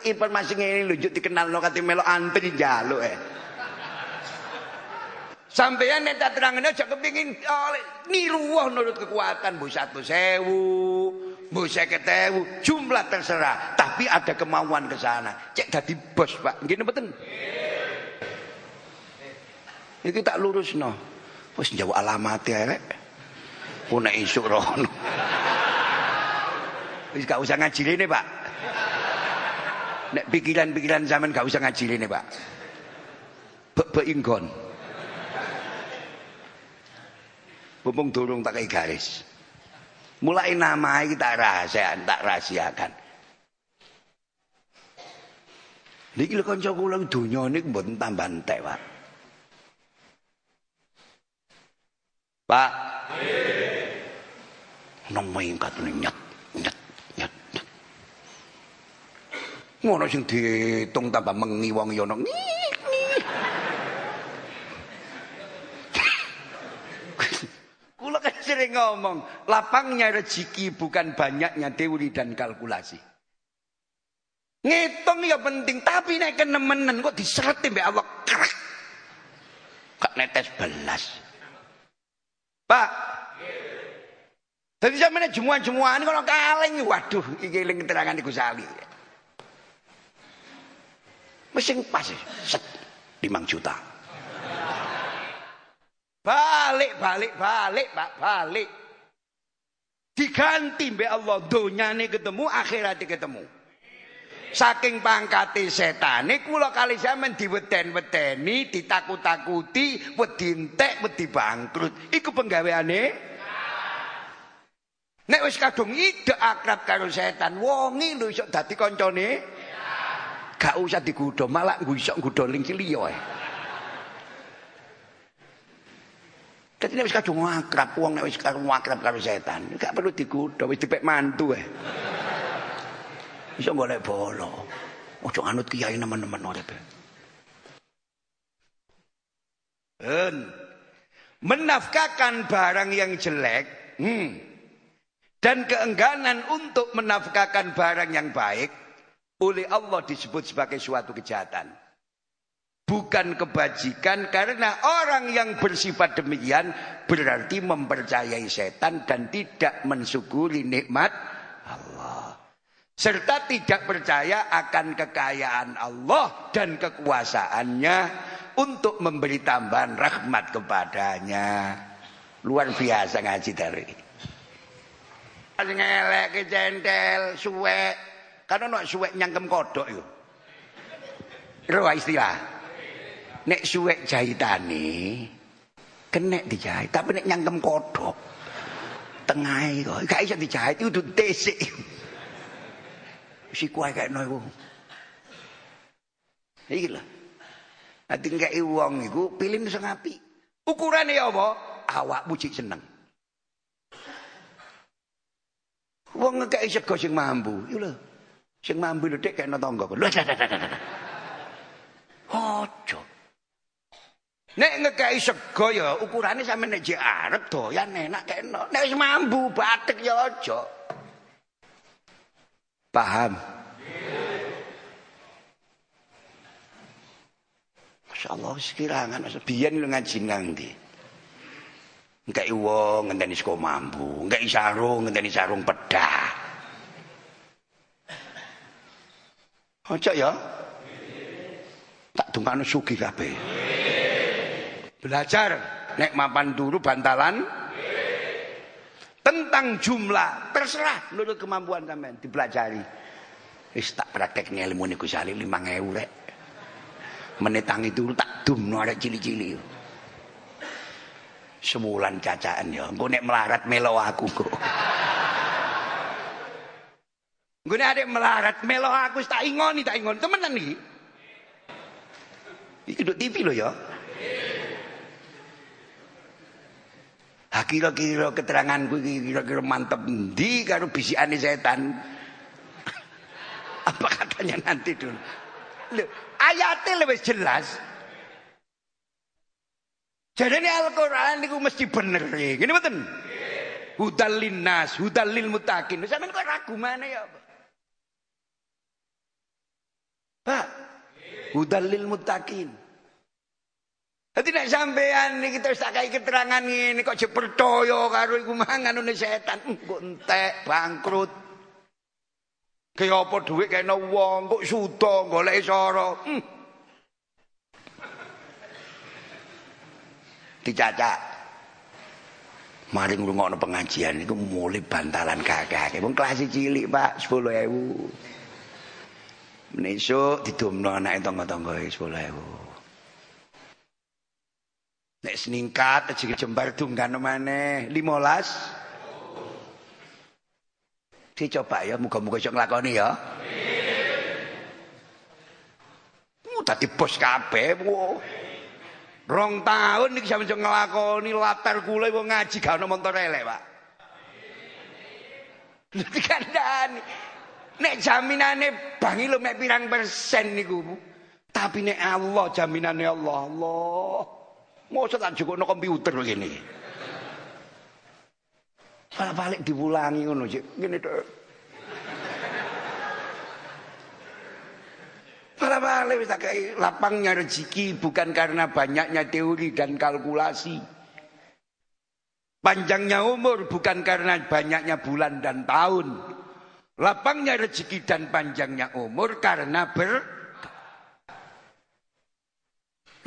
informasi ngene lho dikenalno kate melo antri njaluk eh. Sampeyan nek tak terangno aja kepingin oh, niruwah nurut kekuatan bu 1000 mbok 50.000, jumlah terserah, tapi ada kemauan ke sana. Cek dadi bos, Pak. gini betul itu tak lurusno. bos jauh alamat ya rek punya isuk rono. Ini gak usah ngaji nih Pak. Nek pikiran-pikiran zaman gak usah ngaji nih Pak. Bebe inggon. Mumpung durung tak garis. Mulai nama kita rahasia, tak rahasiakan. Niki lho kanca kula donya niku mboten tambah entek, Pak. Pak. Nang mingkat nyet nyet nyet. Ngono sing diitung tambah mengi wong yo nang ngomong, lapangnya rezeki bukan banyaknya teori dan kalkulasi. Ngitung ya penting, tapi naik kenemenen kok diseret mbak Allah kerak. Kak netes belas. Pak. Jadi zaman jemuan-jemuan kalau kaleng, waduh, iki ling keterangan Gus Ali. Mesin pas, set, 5 juta. Balik, balik, balik, Pak, balik. Diganti mbak Allah donyane ketemu, akhiratnya ketemu. Saking pangkate setane kula kali sampean diweden-wedeni, ditakut-takuti, wedi entek, wedi bangkrut. Iku penggaweane Nek wis kadung ide akrab karo setan, wongi lho iso dadi kancane. Gak usah digodho, malah iso nggodho ling liya Dadi nek wis kadung akrab wong nek wis kadung akrab karo setan, gak perlu digodho, wis dipek mantu eh. Iso golek bolo. Ojo anut kiai nemen-nemen uripe. En menafkahkan barang yang jelek, hmm, dan keengganan untuk menafkahkan barang yang baik oleh Allah disebut sebagai suatu kejahatan bukan kebajikan karena orang yang bersifat demikian berarti mempercayai setan dan tidak mensyukuri nikmat Allah. Serta tidak percaya akan kekayaan Allah dan kekuasaannya untuk memberi tambahan rahmat kepadanya. Luar biasa ngaji dari. Ngelek centel suwek. Karena nak suwek nyangkem kodok itu Roh istilah nek suwek jahitane kenek dijahit tapi nek nyangkem kodok tengahe kok gak iso dijahit itu desik si kuai kayak noy iki lho Ati ngkai wong iku pilih sing apik. Ukurane apa? Awakmu cik seneng. Wong ngekeki sego sing mampu, yo lho. Sing mampu lho Dik kena tangga. Lho. Ojo. Nek ngekeki sego ya ukurane sampe nek jek arep doyan enak kena. Nek wis mampu batik ya aja. Paham? Masya Allah sekirangan. Biyen lu ngaji nanti. Enggak wong ngenteni saka mampu, enggak sarung ngenteni sarung pedah. Ojo ya. Tak dungakno sugi kabeh. Belajar nek mapan turu bantalan tentang jumlah terserah menurut kemampuan sampean dipelajari. Wis tak praktekne ilmu niku sale 5000 rek menetangi turu tak dumno arek cili-cili. Sebulan cacaan ya. Engko nek melarat melo aku kok. Nek arek melarat melo aku tak ingoni tak ingoni temenan iki. Iki duk TV lo ya. Ha kira-kira keteranganku kira-kira mantep ndi karo bisikane setan. [LAUGHS] Apa katanya nanti dulu. Loh, ayatnya lebih jelas. Jadi ini Al-Quran itu mesti bener. Gini betul? Hudal linnas, hudal lil mutakin. Sampai kok ragu mana ya? Pak, hudal lil mutakin. Jadi nek sampean iki terus tak kai keterangan ini kok jek percaya karo iku mangan setan, kok entek bangkrut. Kaya apa dhuwit kena wong kok suda golek soro. Hmm. Dicacak. Mari ngrungokno pengajian iku mulai bantalan kakek. Wong kelas cilik, Pak, 10.000. Menesuk didomno anake tangga-tangga 10.000. Nek seningkat aja jembar dunggan maneh 15 Dicoba ya, muga-muga iso nglakoni ya. Mu dadi bos kabeh. Rong tahun iki sampe nglakoni latar kula wong ngaji gak ono motor elek, Pak. Dikandani. Nek jaminane bang lho mek pirang persen niku. Tapi nek Allah jaminane Allah, Allah. Mosok tak jukukno komputer begini. Malah balik diulangi ngono sih. Ngene tok. Malah balik wis lapangnya rezeki bukan karena banyaknya teori dan kalkulasi. Panjangnya umur bukan karena banyaknya bulan dan tahun. Lapangnya rezeki dan panjangnya umur karena ber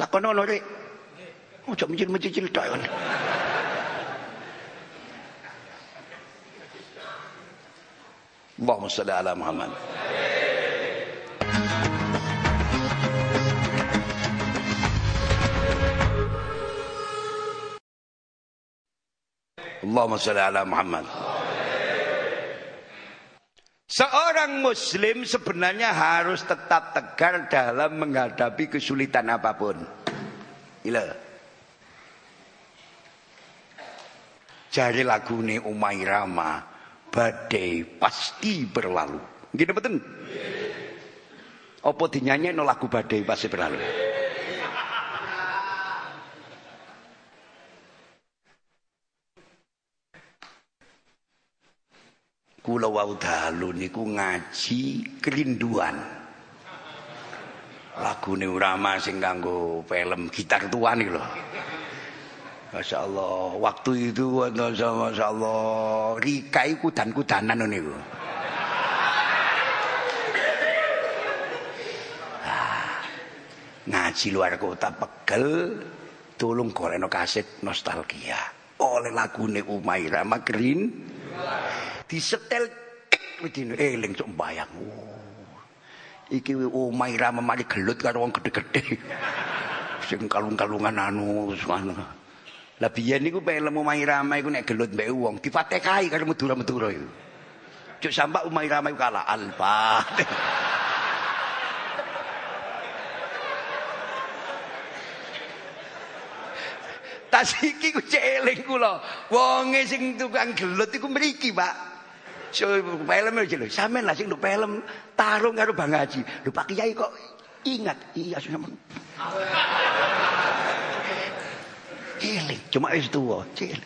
Lakonono rek. Ojo mencil-mencil tok. Allahumma salli ala Muhammad. Allahumma salli ala Muhammad. Seorang muslim sebenarnya harus tetap tegar dalam menghadapi kesulitan apa pun. Ila. Jari lagu ini Umairama badai pasti berlalu. Gini betul? Apa dinyanyi no lagu badai pasti berlalu? Kula wau dalu niku ngaji kerinduan. Lagune Urama sing kanggo film gitar tuan iki lho. Masya Allah, waktu itu Masya Allah, Rika kudan-kudanan niku. Ah, ngaji luar kota pegel, tolong golekno kaset nostalgia. Oleh lagu ne Umaira Magrin, disetel wedine eling sok mbayang. Oh, iki Umaira memari gelut karo wong gede-gede. [LAUGHS] Sing kalung-kalungan anu, anu. Lah biyen niku film Umay Rama iku nek gelut mbek wong dipatekai karo Madura-Madura iku. Cuk sampak Umay Rama iku kalah alfa. [LAUGHS] Tas iki ku cek eling kula. Wonge sing tukang gelut iku mriki, Pak. So film lho. Sampeyan lah sing nduk film tarung karo Bang Haji. Lho Pak Kiai kok ingat iya sampeyan. Eling, cuma wis tuwa, cek.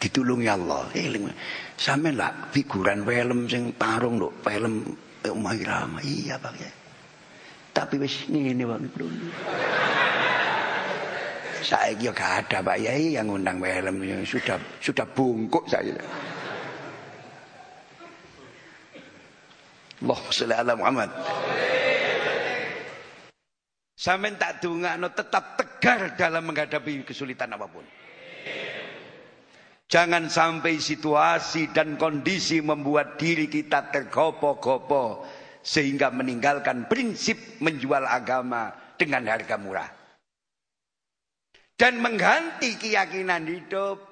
Ditulungi Allah, eling. Sampeyan lah figuran film sing tarung lho, film Umar Rama. Iya Pak Kiai. Tapi wis ngene wae saya ya gak ada Pak Yai yang undang film sudah sudah bungkuk saya. Allah salli ala Muhammad. Sampai tak dungakno tetap tegar dalam menghadapi kesulitan apa pun. Jangan sampai situasi dan kondisi membuat diri kita tergopo-gopo sehingga meninggalkan prinsip menjual agama dengan harga murah dan mengganti keyakinan hidup.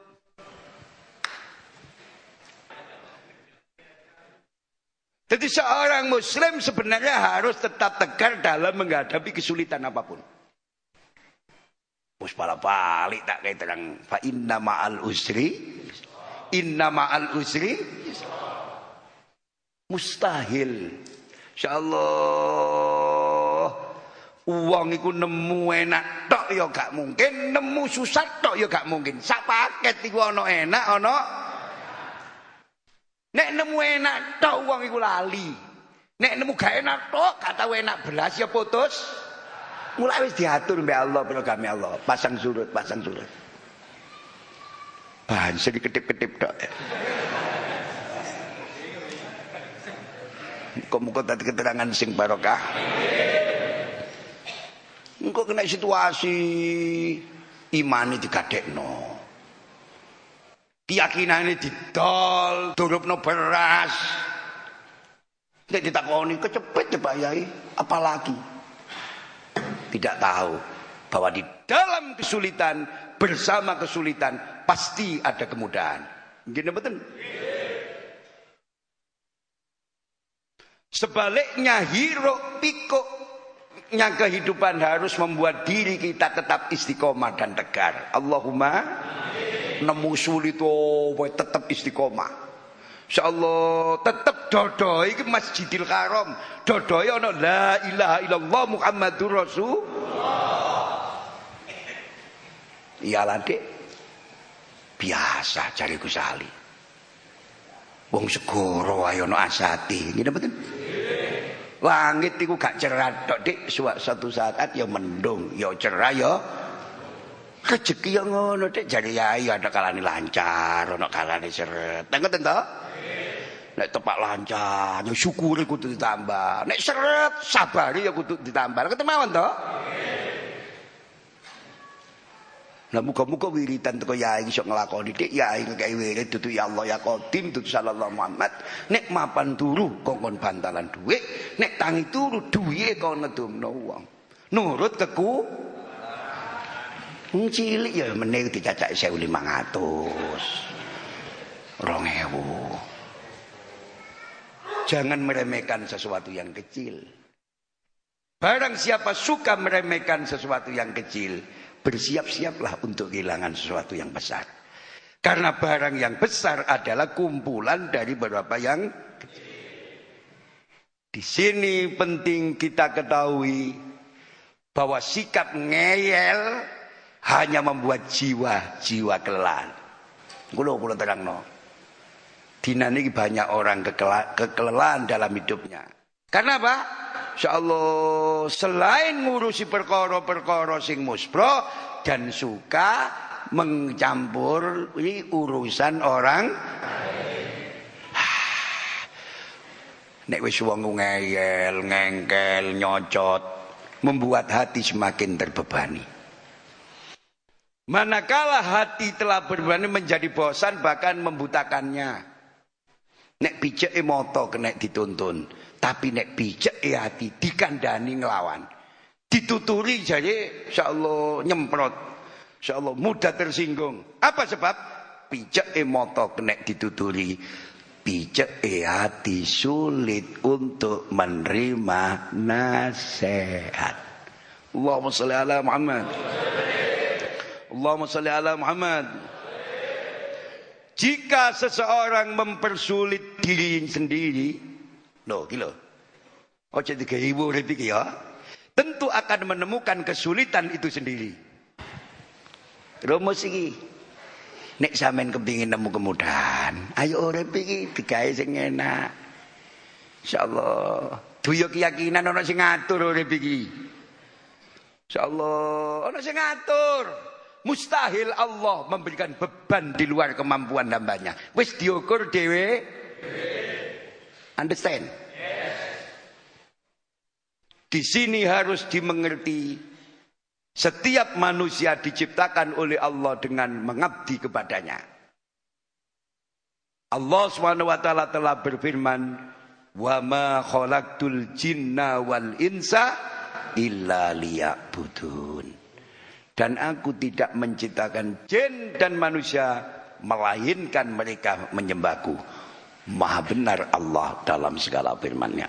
Jadi seorang muslim sebenarnya harus tetap tegar dalam menghadapi kesulitan apa pun. Pala balik tak kayak terang. Fa inna ma'al usri. Inna ma'al usri. Mustahil. InsyaAllah. Uang iku nemu enak tok ya gak mungkin, nemu susah tok ya gak mungkin. Sak paket iku ana enak ana Nek nemu enak tok uang iku lali. Nek nemu gak enak tok gak tau enak belas ya putus. Mulai wis diatur mbak Allah program Allah. Pasang surut, pasang surut. Bahan sedikit kedip-kedip tok. Muka-muka tadi keterangan sing barokah. Engkau kena situasi imani digadekno. Keyakinane didol, durupno beras. Nek ditakoni kecepet Pak Yai, apalagi? Tidak tahu bahwa di dalam kesulitan bersama kesulitan pasti ada kemudahan. Gini betul? Sebaliknya hiruk pikuk yang kehidupan harus membuat diri kita tetap istiqomah dan tegar. Allahumma nemu sulit oh tetap istiqomah. Insyaallah tetap dodo iki Masjidil Haram. Dodo ana la ilaha illallah Muhammadur Rasulullah. Iyalah Dik. Biasa cari Gusali. Wong segoro ayo no asati. Ngene betul? Langit itu gak cerah tok dik suatu saat ya mendung, ya cerah ya rezeki yang ngono dik jadi ya ada kalane lancar, ana kalane seret. Ngoten to? Nek tepak lancar, ya syukuri kudu ditambah. Nek seret, sabari ya kudu ditambah. Ketemawan to? Nah muka-muka wiridan teko yai iso nglakoni dik yai ngekeki wirid dudu ya Allah ya Qadim dudu sallallahu Muhammad nek mapan turu kongkon bantalan dhuwit nek tangi turu duwike kon ngedumno wong nurut keku Wong cilik ya meneh dicacak 1500 2000 Jangan meremehkan sesuatu yang kecil Barang siapa suka meremehkan sesuatu yang kecil bersiap-siaplah untuk kehilangan sesuatu yang besar. Karena barang yang besar adalah kumpulan dari beberapa yang kecil. Di sini penting kita ketahui bahwa sikap ngeyel hanya membuat jiwa-jiwa kelelahan. Kulo kulo terang no. Dina ini banyak orang kekelelahan dalam hidupnya. Karena apa? Insyaallah selain ngurusi perkara-perkara sing muspro dan suka mencampur urusan orang Nek wis wong ngeyel, ngengkel, nyocot, membuat hati semakin terbebani. Manakala hati telah berbebani menjadi bosan bahkan membutakannya. Nek pijak moto kena dituntun. Tapi nek bijak ya hati dikandani ngelawan. Dituturi jadi insyaallah nyemprot. Insyaallah mudah tersinggung. Apa sebab? Bijak emoto kena dituturi. Bijak e hati sulit untuk menerima nasihat. Allahumma sholli ala Muhammad. Allahumma salli ala Muhammad. Jika seseorang mempersulit diri sendiri, loh, gila. Oh, jadi ibu ya. Tentu akan menemukan kesulitan itu sendiri. Rumus iki. Nek sampean kepingin nemu kemudahan, ayo urip iki digawe sing enak. Insyaallah. Duyo keyakinan ana sing ngatur urip iki. Insyaallah ana sing ngatur. Mustahil Allah memberikan beban di luar kemampuan hambanya. Wis diukur dhewe. Understand? Di sini harus dimengerti setiap manusia diciptakan oleh Allah dengan mengabdi kepadanya. Allah SWT telah berfirman, "Wa ma khalaqtul jinna wal insa illa liya'budun." Dan aku tidak menciptakan jin dan manusia melainkan mereka menyembahku. Maha benar Allah dalam segala firman-Nya.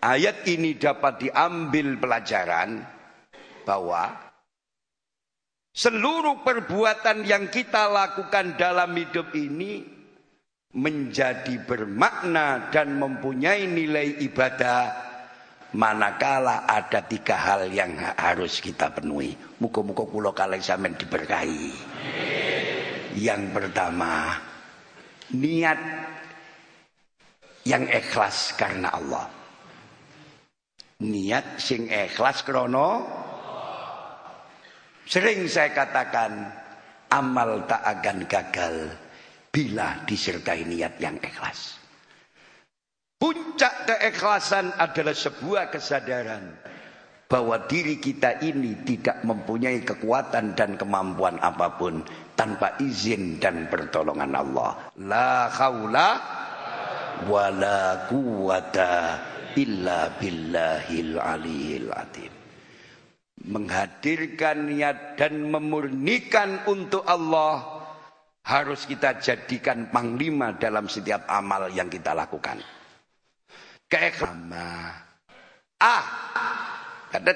Ayat ini dapat diambil pelajaran bahwa seluruh perbuatan yang kita lakukan dalam hidup ini menjadi bermakna dan mempunyai nilai ibadah manakala ada tiga hal yang harus kita penuhi. Muka-muka kulo kalian sampean diberkahi. Yang pertama, niat yang ikhlas karena Allah niat sing ikhlas krono sering saya katakan amal tak akan gagal bila disertai niat yang ikhlas puncak keikhlasan adalah sebuah kesadaran bahwa diri kita ini tidak mempunyai kekuatan dan kemampuan apa pun tanpa izin dan pertolongan Allah la haula wala quwata illa billahil aliyil adim. Menghadirkan niat dan memurnikan untuk Allah harus kita jadikan panglima dalam setiap amal yang kita lakukan. Keekrama. Ah, kadet.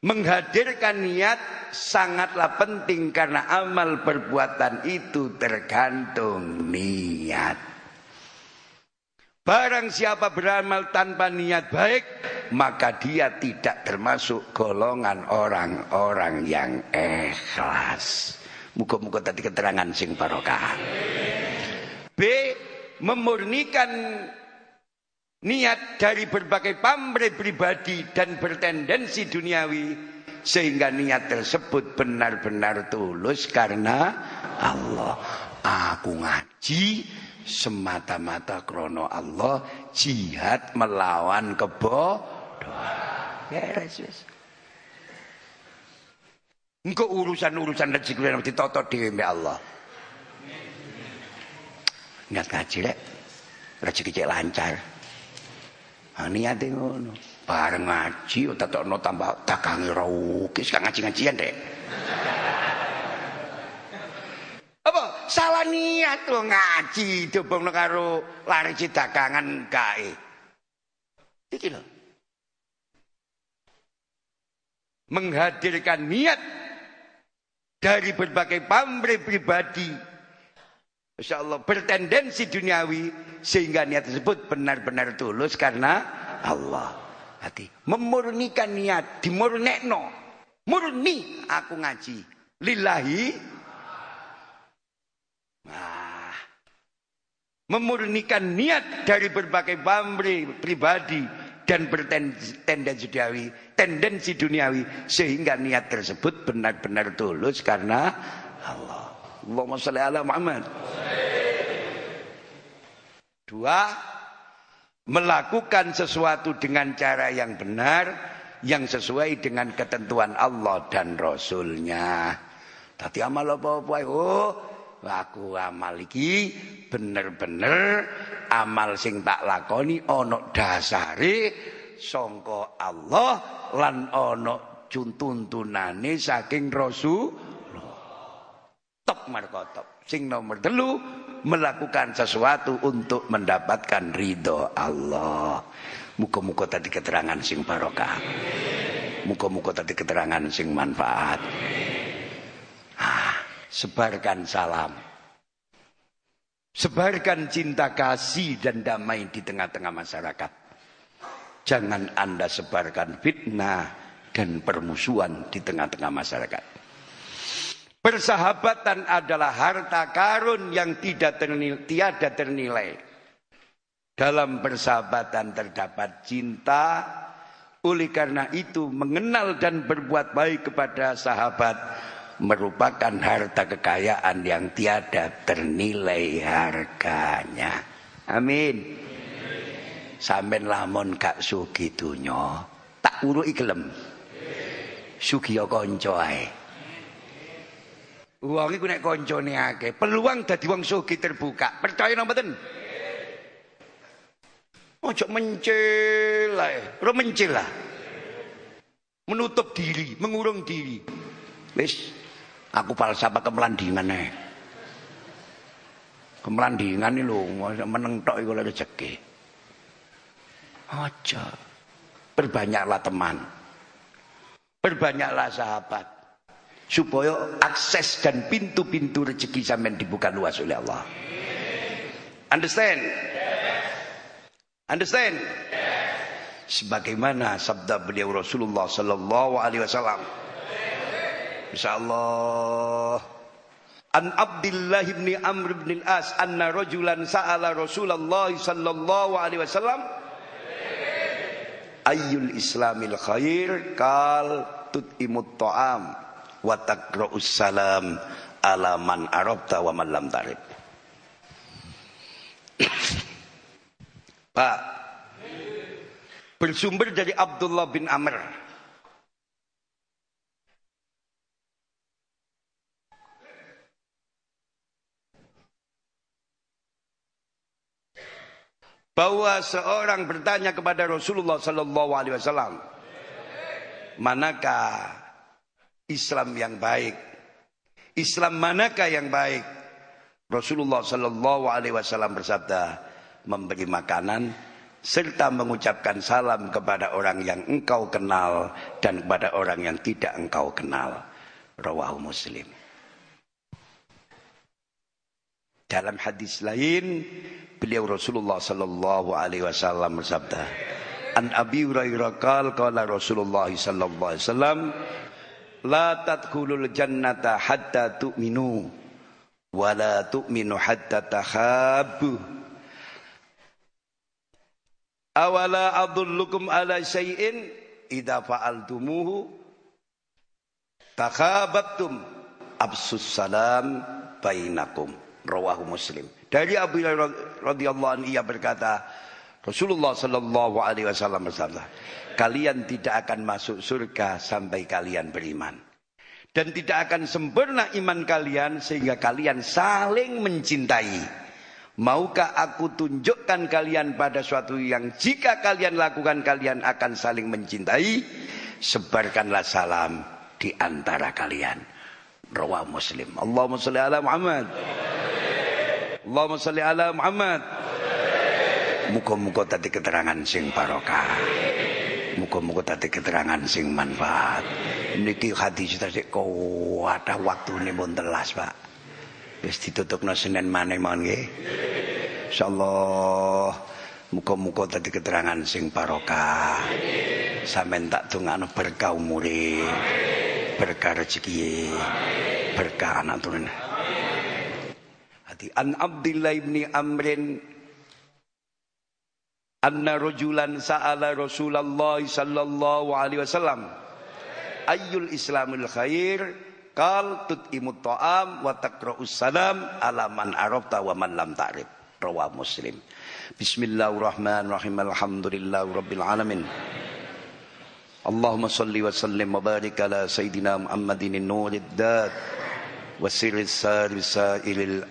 Menghadirkan niat sangatlah penting karena amal perbuatan itu tergantung niat. Barang siapa beramal tanpa niat baik, maka dia tidak termasuk golongan orang-orang yang ikhlas. Muka-muka tadi keterangan sing barokah. B. Memurnikan niat dari berbagai pamrih pribadi dan bertendensi duniawi sehingga niat tersebut benar-benar tulus karena Allah. Aku ngaji semata-mata krono Allah jihad melawan. Beres wis. Engko urusan-urusan rezeki yang ditoto dhewe mbek Allah. Niat ngaji. Rezeki lancar. Niate ngono. Bareng ngaji tetokno tambah dagange ra ukis ngaji-ngajian rek. salah niat lo ngaji dihubungno karo lari dagangan kae. Iki lho. Menghadirkan niat dari berbagai pamrih pribadi Insya Allah bertendensi duniawi sehingga niat tersebut benar-benar tulus karena Allah. Hati memurnikan niat, dimurnekno. Murni aku ngaji. Lillahi Nah, memurnikan niat dari berbagai pamrih pribadi dan bertendensi duniawi, tendensi duniawi sehingga niat tersebut benar-benar tulus karena Allah. Allahumma sholli ala Muhammad. Dua, melakukan sesuatu dengan cara yang benar yang sesuai dengan ketentuan Allah dan Rasulnya. Tadi amal apa-apa, oh aku amal iki bener-bener amal sing tak lakoni ana dasare sangka Allah lan ana tuntunane saking Rasul top markotop sing nomor telu melakukan sesuatu untuk mendapatkan ridho Allah muka-muka tadi keterangan sing barokah Muka-muka tadi keterangan sing manfaat. Ah, sebarkan salam. Sebarkan cinta kasih dan damai di tengah-tengah masyarakat. Jangan Anda sebarkan fitnah dan permusuhan di tengah-tengah masyarakat. Persahabatan adalah harta karun yang tidak ternilai, tiada ternilai. Dalam persahabatan terdapat cinta, oleh karena itu mengenal dan berbuat baik kepada sahabat merupakan harta kekayaan yang tiada ternilai harganya. Amin. Sampai lamun gak sugi dunya, tak uru iklem. Sugi ya kanca. Wong iku nek kancane akeh, peluang dadi wong sugi terbuka. Percaya napa mboten? Ojo mencil lah, ora mencil lah. Menutup diri, mengurung diri. Wis, aku falsafah kemelandingan ae. Kemelandingan iki lho, meneng tok iku rezeki. Aja. Perbanyaklah teman. Perbanyaklah sahabat. Supaya akses dan pintu-pintu rezeki sampean dibuka luas oleh Allah. Understand? Understand? Sebagaimana sabda beliau Rasulullah sallallahu alaihi wasallam. Insyaallah. An Abdullah bin Amr bin Al-As anna rajulan sa'ala Rasulullah sallallahu alaihi wasallam ayyul islamil khair kal tut'imut ta'am wa taqra'us salam ala man arabta wa man lam tarib. [COUGHS] Pak. Bersumber dari Abdullah bin Amr. Bahwa seorang bertanya kepada Rasulullah sallallahu alaihi wasallam, manakah Islam yang baik? Islam manakah yang baik? Rasulullah sallallahu alaihi wasallam bersabda, memberi makanan serta mengucapkan salam kepada orang yang engkau kenal dan kepada orang yang tidak engkau kenal. Rawahu Muslim. Dalam hadis lain, beliau Rasulullah sallallahu alaihi wasallam bersabda, An Abi Hurairah qala qala Rasulullah sallallahu alaihi wasallam, La tadkhulul jannata hatta tu'minu wa la tu'minu hatta takhabbu Awala adullukum ala syai'in? Idza fa'altumuhu takhabattum absus salam bainakum. Rawahu muslim. Dari Abu radhiyallahu anhu ia berkata Rasulullah sallallahu alaihi wasallam bersabda kalian tidak akan masuk surga sampai kalian beriman dan tidak akan sempurna iman kalian sehingga kalian saling mencintai Maukah aku tunjukkan kalian pada suatu yang jika kalian lakukan kalian akan saling mencintai? Sebarkanlah salam di antara kalian. Rawah Muslim. Allahumma salli ala Muhammad. Allahumma salli ala Muhammad. Muka-muka tadi keterangan sing barokah. Muka-muka tadi keterangan sing manfaat. Niki hadis tadi kau ada waktu ini pun telas, Pak. Wis ditutupno Senin maneh mawon nggih. Insyaallah muga-muga dadi keterangan sing barokah. Sampeyan tak dongakno berkah umure. Berkah rezeki. Berkah anak turun. Hati an Abdullah bin Amrin anna rajulan sa'ala Rasulullah sallallahu alaihi wasallam ayyul islamul khair Kal imut ta'am wa taqra'us salam ala man arafta wa man lam ta'rif. Rawah Muslim. Bismillahirrahmanirrahim. Alhamdulillah rabbil alamin. Allahumma salli wa sallim wa barik ala sayyidina Muhammadin nurid dad wa sirri sa'ilil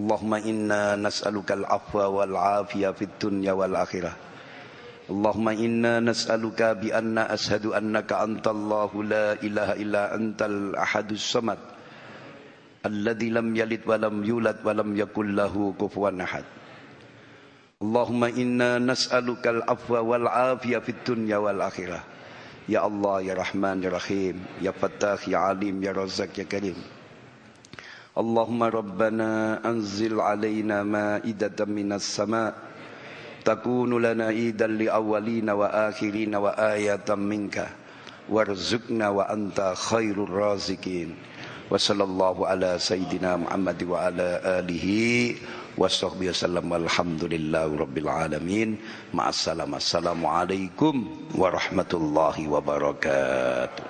asma'i was sifat. Allahumma inna nas'aluka al-afwa wal afiya fid dunya wal akhirah. اللهم إنا نسألك بأن أشهد أنك أنت الله لا إله إلا أنت الأحد الصمد الذي لم يلد ولم يولد ولم يكن له كفوا أحد اللهم إنا نسألك العفو والعافية في الدنيا والآخرة يا الله يا رحمن يا رحيم يا فتاح يا عليم يا رزاق يا كريم اللهم ربنا أنزل علينا مائدة من السماء تكون لنا عيدا لأولين وآخرين وآية منك وارزقنا وأنت خير الرازقين وصلى الله على سيدنا محمد وعلى آله وصحبه وسلم والحمد لله رب العالمين مع السلامة السلام عليكم ورحمة الله وبركاته